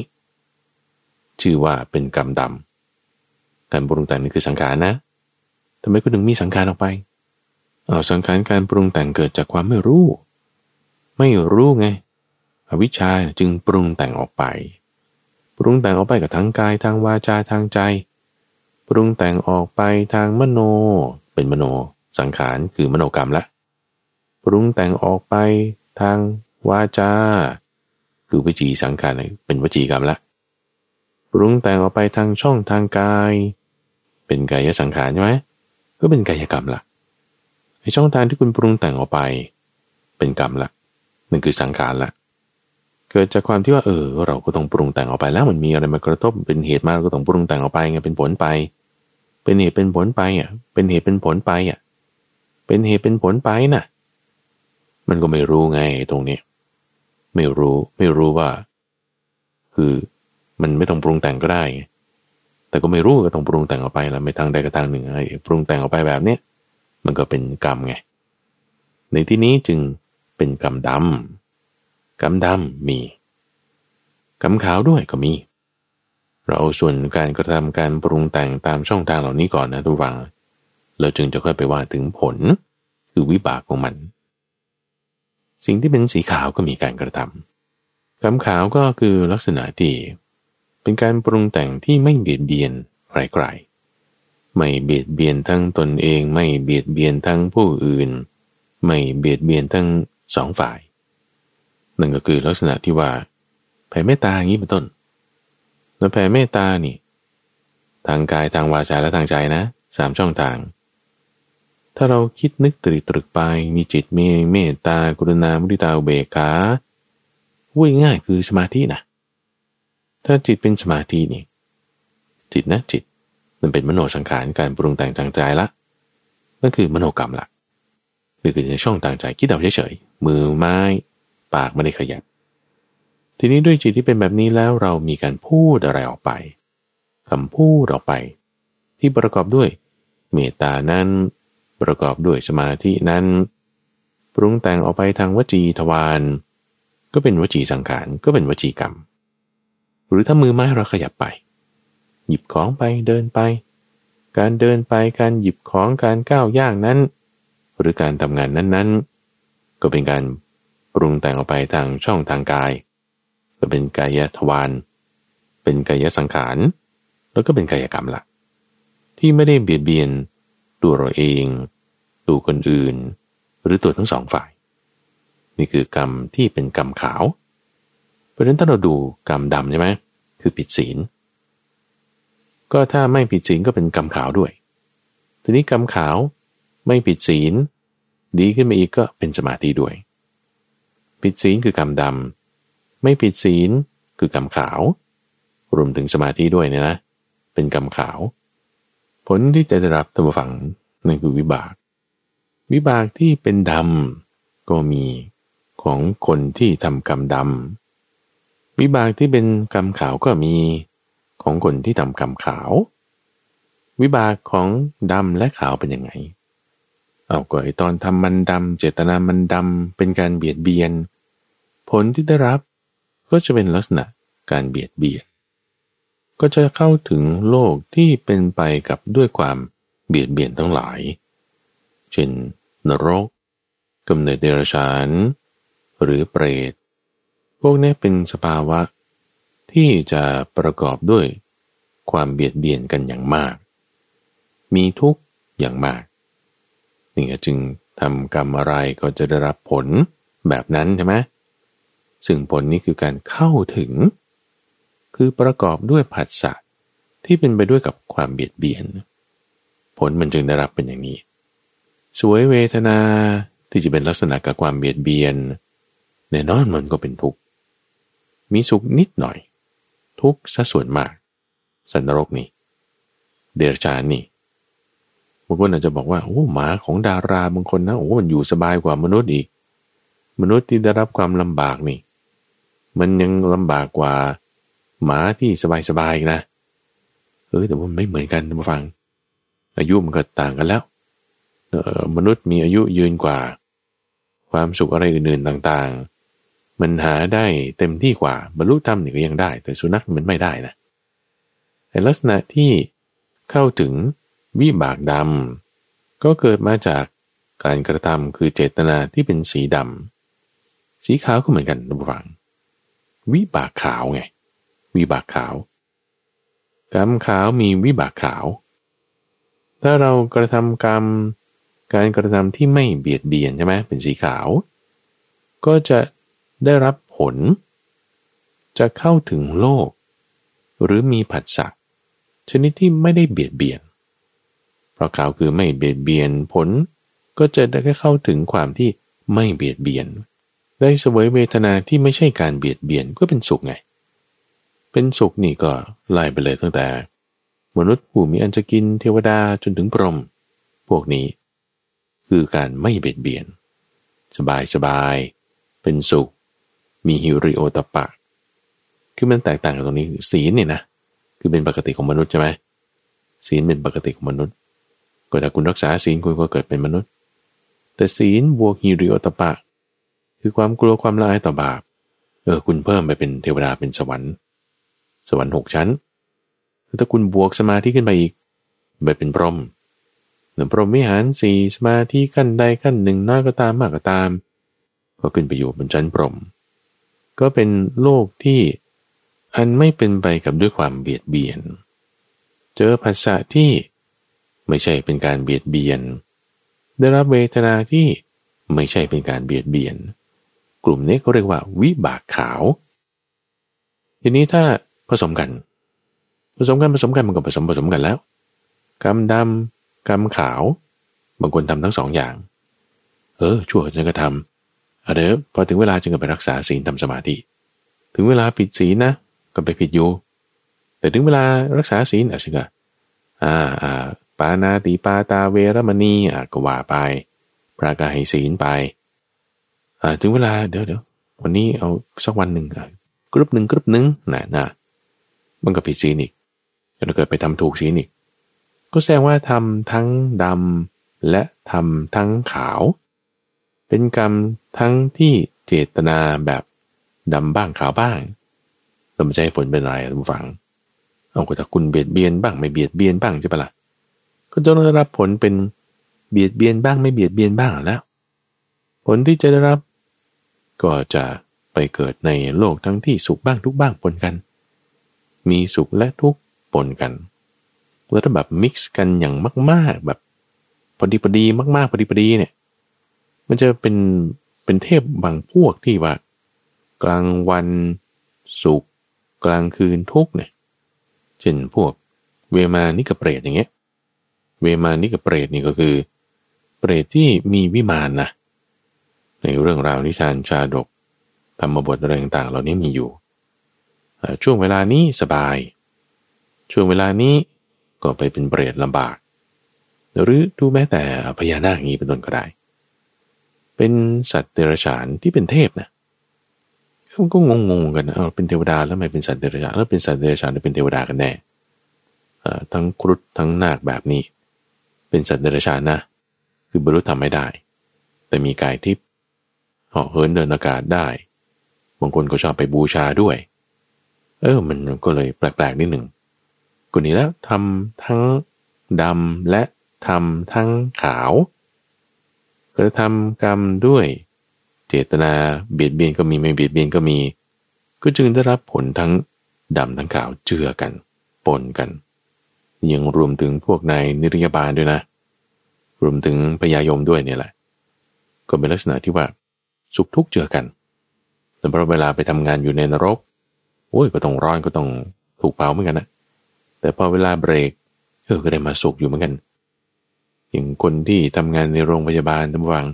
ชื่อว่าเป็นกรรมดำการปรุงแต่งนี่คือสังขารนะทำไมก็ถึงมีสังขารออกไป เอาสังขารการปรุงแต่งเกิดจากความไม่รู้ ไม่รู้ไง อวิชชาจึงปรุงแต่งออกไป ปรุงแต่งออกไปกับทั้งกายทางวาจาทางใจ ปรุงแต่งออกไปทางมโน เป็นมโน สังขารคือมโนกรรมละ ปรุงแต่งออกไปทางวาจา คือวิจีสังขารเป็นวจีกรรมละ ปรุงแต่งออกไปทางช่องทางกาย เป็นกายสังขารใช่ไหมก็เป็นกายกรรมละ ไอช่องทางที่คุณปรุงแต่งออกไป เป็นกรรมละนั่นคือสังขารละเกิดจากความที่ว่าเออ เราก็ต้องปรุงแต่งออกไปแล้วมันมีอะไรมากระทบเป็นเหตุมาเราก็ต้องปรุงแต่งออกไปไงเป็นผลไป เป็นเหตุเป็นผลไปอะ เป็นเหตุเป็นผลไปอะ เป็นเหตุเป็นผลไปน่ะ มันก็ไม่รู้ไงตรงนี้ ไม่รู้ไม่รู้ว่า คือมันไม่ต้องปรุงแต่งก็ได้ แต่ก็ไม่รู้ก็ต้องปรุงแต่งออกไปแล้วไม่ทางใดก็ทางหนึ่งไอ้ปรุงแต่งออกไปแบบเนี้ย มันก็เป็นกรรมไง ในที่นี้จึงเป็นกรรมดำกรรมดำมีกรรมขาวด้วยก็มี เราเอาส่วนการกระทำการปรุงแต่งตามช่องทางเหล่านี้ก่อนนะทุกฝังเราจึงจะค่อยไปว่าถึงผลคือวิบากของมัน สิ่งที่เป็นสีขาวก็มีการกระทำกรรมขาวก็คือลักษณะที่เป็นการปรุงแต่งที่ไม่เบียดเบียนใครๆ ไม่เบียดเบียนทั้งตนเอง ไม่เบียดเบียนทั้งผู้อื่น ไม่เบียดเบียนทั้งสองฝ่าย นั่นก็คือลักษณะที่ว่าแผ่เมตตาอย่างนี้เป็นต้น แล้วแผ่เมตตานี่ ทางกายทางวาจาและทางใจนะสามช่องทาง ถ้าเราคิดนึกตรึกตรึกไปมีจิตมีเมตตากรุณามุทิตาเบกขาวุ้ยง่ายคือสมาธินะถ้าจิตเป็นสมาธินี่ จิตนะจิต มันเป็นมโนสังขารการปรุงแต่งทางใจละนั่นคือมโนกรรมละหรือคือในช่องทางใจคิดเอาเฉยๆมือไม้ปากไม่ได้ขยับทีนี้ด้วยจิตที่เป็นแบบนี้แล้วเรามีการพูดอะไรออกไปคำพูดออกไป ที่ประกอบด้วยเมตตานั้น ประกอบด้วยสมาธินั้น ปรุงแต่งออกไปทางวจีทวารก็เป็นวจีสังขารก็เป็นวจีกรรม หรือถ้ามือไม้เราขยับไป หยิบของไปเดินไป การเดินไปการหยิบของการก้าวย่างนั้น หรือการทำงานนั้นๆ ก็เป็นการปรุงแต่งออกไปทางช่องทางกาย ก็เป็นกายทวารเป็นกายสังขาร แล้วก็เป็นกายกรรมละที่ไม่ได้เบียดเบียนตัวเราเอง ตัวคนอื่น หรือตัวทั้งสองฝ่าย นี่คือกรรมที่เป็นกรรมขาว เพราะฉะนั้นถ้าเราดูกรรมดำใช่ไหมคือผิดศีล ก็ถ้าไม่ผิดศีลก็เป็นกรรมขาวด้วย ทีนี้กรรมขาวไม่ผิดศีล ดีขึ้นมาอีกก็เป็นสมาธิด้วย ผิดศีลคือกรรมดำไม่ผิดศีลคือกรรมขาว รวมถึงสมาธิด้วยเนี่ยนะ เป็นกรรมขาว ผลที่จะได้รับตัวฝังนั่นคือวิบาก วิบากที่เป็นดำก็มีของคนที่ทำกรรมดำวิบากที่เป็นกรรมขาวก็มี ของคนที่ทำกรรมขาว วิบากของดำและขาวเป็นยังไง เอาก็ไอตอนทำมันดำเจตนามันดำเป็นการเบียดเบียน ผลที่ได้รับก็จะเป็นลักษณะการเบียดเบียน ก็จะเข้าถึงโลกที่เป็นไปกับด้วยความเบียดเบียนทั้งหลาย เช่น นรกกำเนิดเดรัจฉาน หรือเปรต พวกนี้เป็นสภาวะ ที่จะประกอบด้วยความเบียดเบียนกันอย่างมาก มีทุกข์อย่างมากนี่จึงทำกรรมอะไรก็จะได้รับผลแบบนั้นใช่ไหมซึ่งผลนี้คือการเข้าถึง คือประกอบด้วยผัสสะที่เป็นไปด้วยกับความเบียดเบียน ผลมันจึงได้รับเป็นอย่างนี้ สวยเวทนาที่จะเป็นลักษณะกับความเบียดเบียนแน่นอนมันก็เป็นทุกข์มีสุขนิดหน่อย ทุกข์ซะส่วนมาก สันนรกนี่ เดรจานนี่บางคนอาจจะบอกว่าโอ้หมาของดาราบางคนนะโอ้มันอยู่สบายกว่ามนุษย์อีก มนุษย์ที่ได้รับความลำบากนี่ มันยังลำบากกว่าหมาที่สบายๆนะเออแต่ว่าไม่เหมือนกันมาฟัง อายุมันก็ต่างกันแล้วเออมนุษย์มีอายุยืนกว่า ความสุขอะไรอื่นๆต่างๆ มันหาได้เต็มที่กว่าบรรลุธรรมนี่ก็ยังได้ แต่สุนัขมันไม่ได้นะแต่ลักษณะที่เข้าถึงวิบากดำก็เกิดมาจากการกระทำคือเจตนาที่เป็นสีดำสีขาวก็เหมือนกันนะฟังวิบากขาวไง วิบากขาวกรรมขาวมีวิบากขาว ถ้าเรากระทำกรรม การกระทำที่ไม่เบียดเบียนใช่ไหมเป็นสีขาว ก็จะ ได้รับผล จะเข้าถึงโลก หรือมีผัสสะชนิดที่ไม่ได้เบียดเบียน เพราะขาวคือไม่เบียดเบียนผล ก็จะได้เข้าถึงความที่ไม่เบียดเบียน ได้เสวยเวทนาที่ไม่ใช่การเบียดเบียนก็เป็นสุขไง เป็นสุขนี่ก็ไล่ไปเลยตั้งแต่ มนุษย์ผู้มีอันจะกินเทวดาจนถึงพรหมพวกนี้ คือการไม่เบียดเบียน สบายสบาย เป็นสุข มีฮิริโอตปะ คือมันแตกต่างกันตรงนี้ศีลเนี่ยนะ คือเป็นปกติของมนุษย์ใช่ไหมศีลเป็นปกติของมนุษย์ ก็ถ้าคุณรักษาศีลคุณก็เกิดเป็นมนุษย์ แต่ศีลบวกฮิริโอตปะ คือความกลัวความละอายต่อบาป เออคุณเพิ่มไปเป็นเทวดาเป็นสวรรค์ สวรรค์หกชั้น ถ้าคุณบวกสมาธิขึ้นไปอีกไปเป็นพรหมหนึ่งพรหมวิหารสี่สมาธิขั้นใดขั้นหนึ่งน้อยก็ตามมากก็ตาม ก็ขึ้นไปอยู่บนชั้นพรหม ก็เป็นโลกที่อันไม่เป็นไปกับด้วยความเบียดเบียน เจอภาษาที่ไม่ใช่เป็นการเบียดเบียน ได้รับเวทนาที่ไม่ใช่เป็นการเบียดเบียน กลุ่มนี้เขาเรียกว่าวิบากขาว ทีนี้ถ้าผสมกัน ผสมกันผสมกันมันก็ผสมผสมกันแล้วกรรมดำกรรมขาว บางคนทำทั้งสองอย่าง เออชั่วจึงก็ทำ เดี๋ยวพอถึงเวลาจึงก็ไปรักษาศีลทำสมาธิ ถึงเวลาผิดศีลนะก็ไปผิดอยู่ แต่ถึงเวลารักษาศีลอะจึงก็อ่าอ่าปานาติปาตาเวรมณีอะก็ว่าไปพระก็ให้ศีลไปอ่าถึงเวลาเดี๋ยวเดี๋ยววันนี้เอาสักวันหนึ่งอะกรุ๊ปหนึ่งกรุ๊ปหนึ่งน่ะน่ะมันก็ผิดศีลอีกถ้าเกิดไปทำถูกศีลอีก ก็แสดงว่าทำทั้งดำและทำทั้งขาว เป็นกรรม ทั้งที่เจตนาแบบดำบ้างขาวบ้างเราไม่ใช่ผลเป็นอะไรทุกฝัง เอาก็ถ้าคุณเบียดเบียนบ้างไม่เบียดเบียนบ้างใช่ปะละ่ะก็จะได้รับผลเป็นเบียดเบียนบ้างไม่เบียดเบียนบ้างแล้ว ผลที่จะได้รับ ก็จะไปเกิดในโลกทั้งที่สุขบ้างทุกบ้างปนกัน มีสุขและทุกข์ปนกันแล้วถ้าแบบมิกซ์กันอย่างมาก ๆ แบบพอดีพอดีมาก ๆพอดีพอดีเนี่ย มันจะเป็น เป็นเทพบางพวกที่ว่า กลางวันสุข กลางคืนทุกเนี่ยเช่นพวกเวมานิกเปรตอย่างเงี้ย เวมานิกเปรตนี่ก็คือ เปรตที่มีวิมานนะในเรื่องราวนิทานชาดกธรรมบทอะไรต่างๆเหล่านี้มีอยู่ ช่วงเวลานี้สบาย ช่วงเวลานี้ก็ไปเป็นเปรตลำบาก หรือดูแม้แต่พญานาคนี้เป็นต้นก็ได้ เป็นสัตว์เดรัจฉานที่เป็นเทพนะเขาก็งงๆกันเอาเป็นเทวดาแล้วไม่เป็นสัตว์เดรัจฉานแล้วเป็นสัตว์เดรัจฉานหรือเป็นเทวดากันแน่ทั้งครุฑทั้งนาคแบบนี้ เป็นสัตว์เดรัจฉานนะ คือบรรลุธรรมไม่ได้ แต่มีกายทิพย์เหาะเหินเดินอากาศได้บางคนก็ชอบไปบูชาด้วย เออ มันก็เลยแปลกๆนิดหนึ่งกนนี้แล้วทำทั้งดำและทำทั้งขาว ระทำกรรมด้วย เจตนาเบียดเบียนก็มีไม่เบียดเบียนก็มี ก็จึงได้รับผลทั้งดำทั้งขาวเจือกันปนกัน ยังรวมถึงพวกนายนิรยาบาลด้วยนะ รวมถึงพยายมด้วยเนี่ยแหละ ก็เป็นลักษณะที่ว่าสุขทุกข์เจือกันแต่พอเวลาไปทำงานอยู่ในนรกโอ้ยก็ต้องร้อนก็ต้องถูกเผาเหมือนกันนะแต่พอเวลาเบรกเออก็ได้มาสุขอยู่เหมือนกัน อย่างคนที่ทำงานในโรงพยาบาลทั้งวัง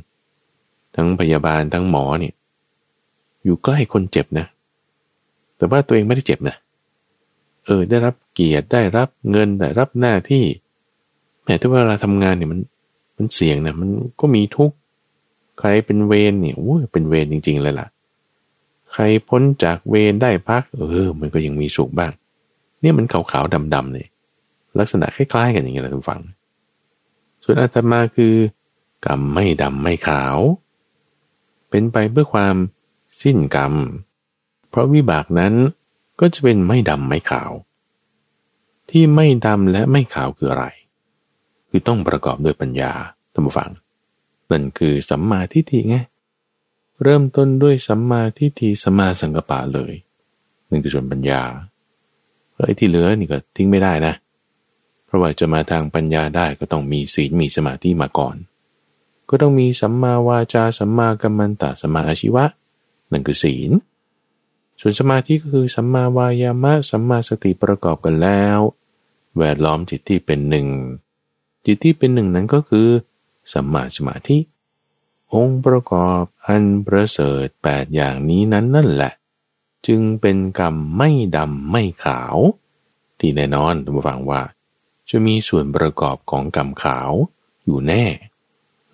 ทั้งพยาบาลทั้งหมอเนี่ย อยู่ใกล้คนเจ็บนะ แต่ว่าตัวเองไม่ได้เจ็บนะ เออ ได้รับเกียรติได้รับเงินได้รับหน้าที่แม้แต่เวลาทำงานเนี่ยมัน มันเสี่ยงนะมันก็มีทุกข์ใครเป็นเวรเนี่ยโอ้เป็นเวรจริง ๆ เลยล่ะ ใครพ้นจากเวรได้พัก เออ มันก็ยังมีสุขบ้าง เนี่ยมันขาวๆดำๆเลยลักษณะคล้ายๆกันอย่างเงี้ยนะทุกฝัง ส่วนอาตมาคือกรรมไม่ดำไม่ขาว เป็นไปเพื่อความสิ้นกรรม เพราะวิบากนั้นก็จะเป็นไม่ดำไม่ขาว ที่ไม่ดำและไม่ขาวคืออะไร คือต้องประกอบด้วยปัญญาท่านผู้ฟัง นั่นคือสัมมาทิฏฐิไงเริ่มต้นด้วยสัมมาทิฏฐิสัมมาสังกปะเลยนั่นคือส่วนปัญญาไอ้ที่เหลือนี่ก็ทิ้งไม่ได้นะ เพราะว่าจะมาทางปัญญาได้ก็ต้องมีศีลมีสมาธิมาก่อน ก็ต้องมีสัมมาวาจาสัมมากัมมันตะสัมมาอาชีวะนั่นคือศีล ส่วนสมาธิก็คือสัมมาวายามะสัมมาสติประกอบกันแล้ว แวดล้อมจิตที่เป็นหนึ่ง จิตที่เป็นหนึ่งนั้นก็คือสัมมาสมาธิ องค์ประกอบอันประเสริฐแปดอย่างนี้นั้นนั่นแหละ จึงเป็นกรรมไม่ดำไม่ขาว ที่แน่นอนท่านผู้ฟังว่า จะมีส่วนประกอบของกรรมขาวอยู่แน่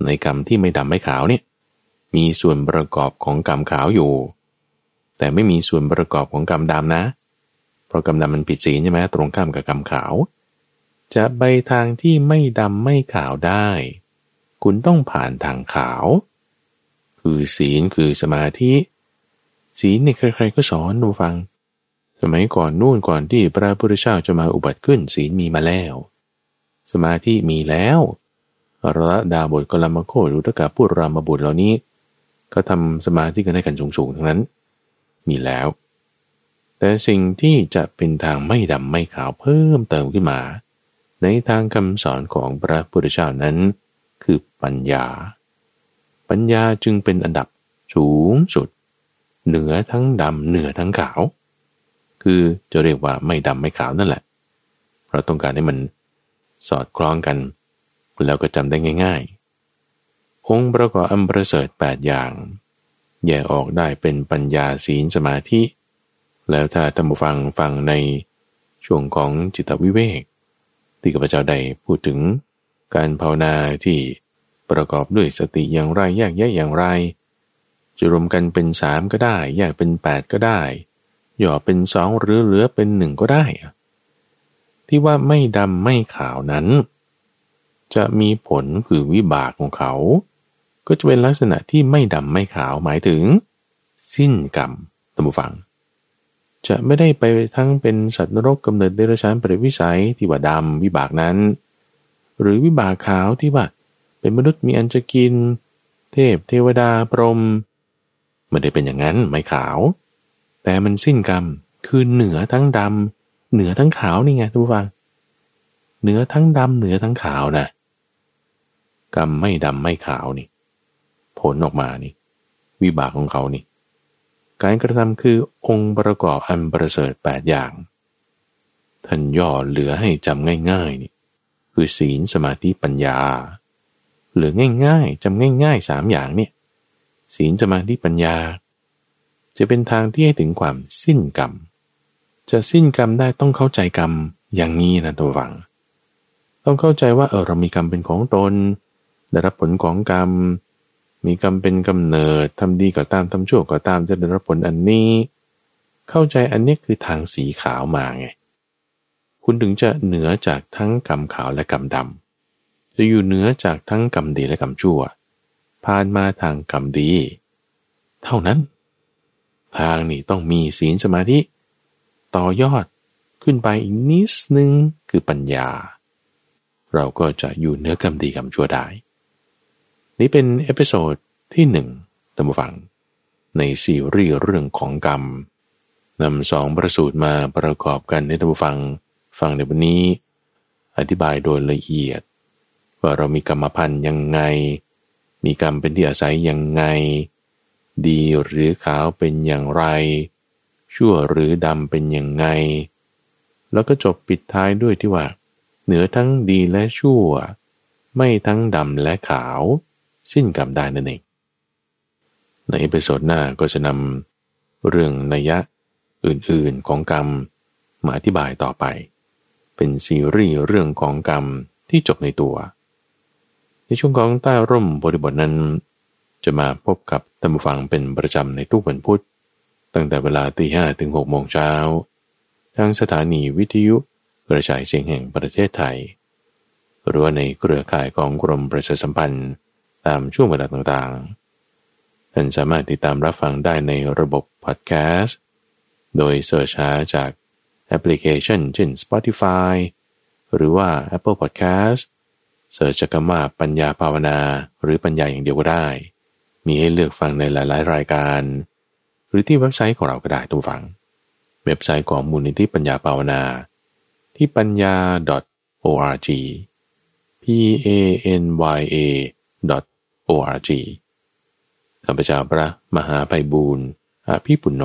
ในกรรมที่ไม่ดำไม่ขาวเนี่ยมีส่วนประกอบของกรรมขาวอยู่ แต่ไม่มีส่วนประกอบของกรรมดำนะ เพราะกรรมดำมันผิดศีลใช่ไหมตรงข้ามกับกรรมขาว จะไปทางที่ไม่ดำไม่ขาวได้ คุณต้องผ่านทางขาว คือศีลคือสมาธิ ศีลเนี่ยใครๆก็สอนดูฟัง สมัยก่อนนู่นก่อนที่พระพุทธเจ้าจะมาอุบัติขึ้นศีลมีมาแล้ว สมาธิมีแล้วอระดาบทกลมโครุตกาพูดรามบุตรเหล่านี้ก็ทำสมาธิกันได้กันสูงๆทั้งนั้น มีแล้ว แต่สิ่งที่จะเป็นทางไม่ดำไม่ขาวเพิ่มเติมขึ้นมา ในทางคำสอนของพระพุทธเจ้านั้น คือปัญญา ปัญญาจึงเป็นอันดับสูงสุด เหนือทั้งดำเหนือทั้งขาว คือจะเรียกว่าไม่ดำไม่ขาวนั่นแหละ เพราะต้องการให้มันสอดคล้องกัน แล้วก็จำได้ง่าย ๆ องค์ประกอบอันประเสริฐแปดอย่าง แยกออกได้เป็นปัญญาศีลสมาธิ แล้วถ้าท่านผู้ฟังฟังในช่วงของจิตวิเวก ที่ข้าพเจ้าได้พูดถึงการภาวนาที่ประกอบด้วยสติอย่างไรแยกแยะอย่างไร จะรวมกันเป็นสามก็ได้ แยกเป็นแปดก็ได้ ย่อเป็นสองหรือเหลือเป็นหนึ่งก็ได้ ที่ว่าไม่ดำไม่ขาวนั้น จะมีผลคือวิบากของเขา ก็จะเป็นลักษณะที่ไม่ดำไม่ขาวหมายถึง สิ้นกรรมตัมบูฟัง จะไม่ได้ไปทั้งเป็นสัตว์นรกกำเนิดเดรัจฉานปรตวิสัยที่ว่าดำวิบากนั้น หรือวิบากขาวที่ว่าเป็นมนุษย์มีอันจะกิน เทพเทวดาพรหมไม่ได้เป็นอย่างนั้นไม่ขาว แต่มันสิ้นกรรม คือเหนือทั้งดำเหนือทั้งขาวนี่ไงทุกฟัง เหนือทั้งดำเหนือทั้งขาวนะ กรรมไม่ดำไม่ขาวนี่ ผลออกมานี่ วิบากของเขานี่ การกระทำคือองค์ประกอบอันประเสริฐแปดอย่าง ท่านย่อเหลือให้จำง่ายๆนี่ คือศีลสมาธิปัญญา เหลือง่ายๆจำง่ายๆสามอย่างเนี่ยศีลสมาธิปัญญา จะเป็นทางที่ให้ถึงความสิ้นกรรม จะสิ้นกรรมได้ต้องเข้าใจกรรมอย่างนี้นะตัวฝัง ต้องเข้าใจว่าเออเรามีกรรมเป็นของตน ได้รับผลของกรรม มีกรรมเป็นกำเนิดทำดีก็ตามทำชั่วก็ตามจะได้รับผลอันนี้ เข้าใจอันนี้คือทางสีขาวมาไง คุณถึงจะเหนือจากทั้งกรรมขาวและกรรมดำจะอยู่เหนือจากทั้งกรรมดีและกรรมชั่ว ผ่านมาทางกรรมดี เท่านั้น ทางนี้ต้องมีศีลสมาธิ ต่อยอดขึ้นไปอีกนิดนึงคือปัญญา เราก็จะอยู่เหนือกรรมดีกรรมชั่วได้ นี่เป็น episode ที่หนึ่งท่านผู้ฟัง ในซีรีส์เรื่องของกรรมนำสองพระสูตรมาประกอบกันให้ท่านผู้ฟังฟังในวันนี้ อธิบายโดยละเอียด ว่าเรามีกรรมพันธุ์ยังไง มีกรรมเป็นที่อาศัยยังไง ดีหรือขาวเป็นอย่างไร ชั่วหรือดำเป็นยังไง แล้วก็จบปิดท้ายด้วยที่ว่า เหนือทั้งดีและชั่ว ไม่ทั้งดำและขาว สิ้นกรรมได้นั่นเอง ใน episode หน้าก็จะนำเรื่องนัยยะอื่นๆของกรรมมาอธิบายต่อไป เป็นซีรีส์เรื่องของกรรมที่จบในตัว ในช่วงของใต้ร่มโพธิบทนั้น จะมาพบกับท่านฟังเป็นประจำในทุกวันพุธ ตั้งแต่เวลาตีห้ถึงหกโมงเช้า ทางสถานีวิทยุกระจายเสียงแห่งประเทศไทย หรือว่าในเครือข่ายของกรมประชาสัมพันธ์ตามช่วงเวลาต่างๆ ท่านสามารถติดตามรับฟังได้ในระบบพอดแคสต์ โดยเสิร์ชหาจากแอปพลิเคชันเช่น Spotify หรือว่า Apple Podcast เสิร์ชจากคำว่าปัญญาภาวนา หรือปัญญาอย่างเดียวก็ได้ มีให้เลือกฟังในหลายๆ รายการ หรือที่เว็บไซต์ของเราก็ได้ทุกฝัง เว็บไซต์ของมูลนิธิปัญญาภาวนา ที่ปัญญา .org p a n y a .org ข้าพเจ้าพระมหาไพบูรณ์อาภิปุณโญ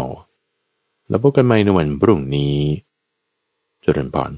แล้วพบกันใหม่ในวันพรุ่งนี้จุรินพร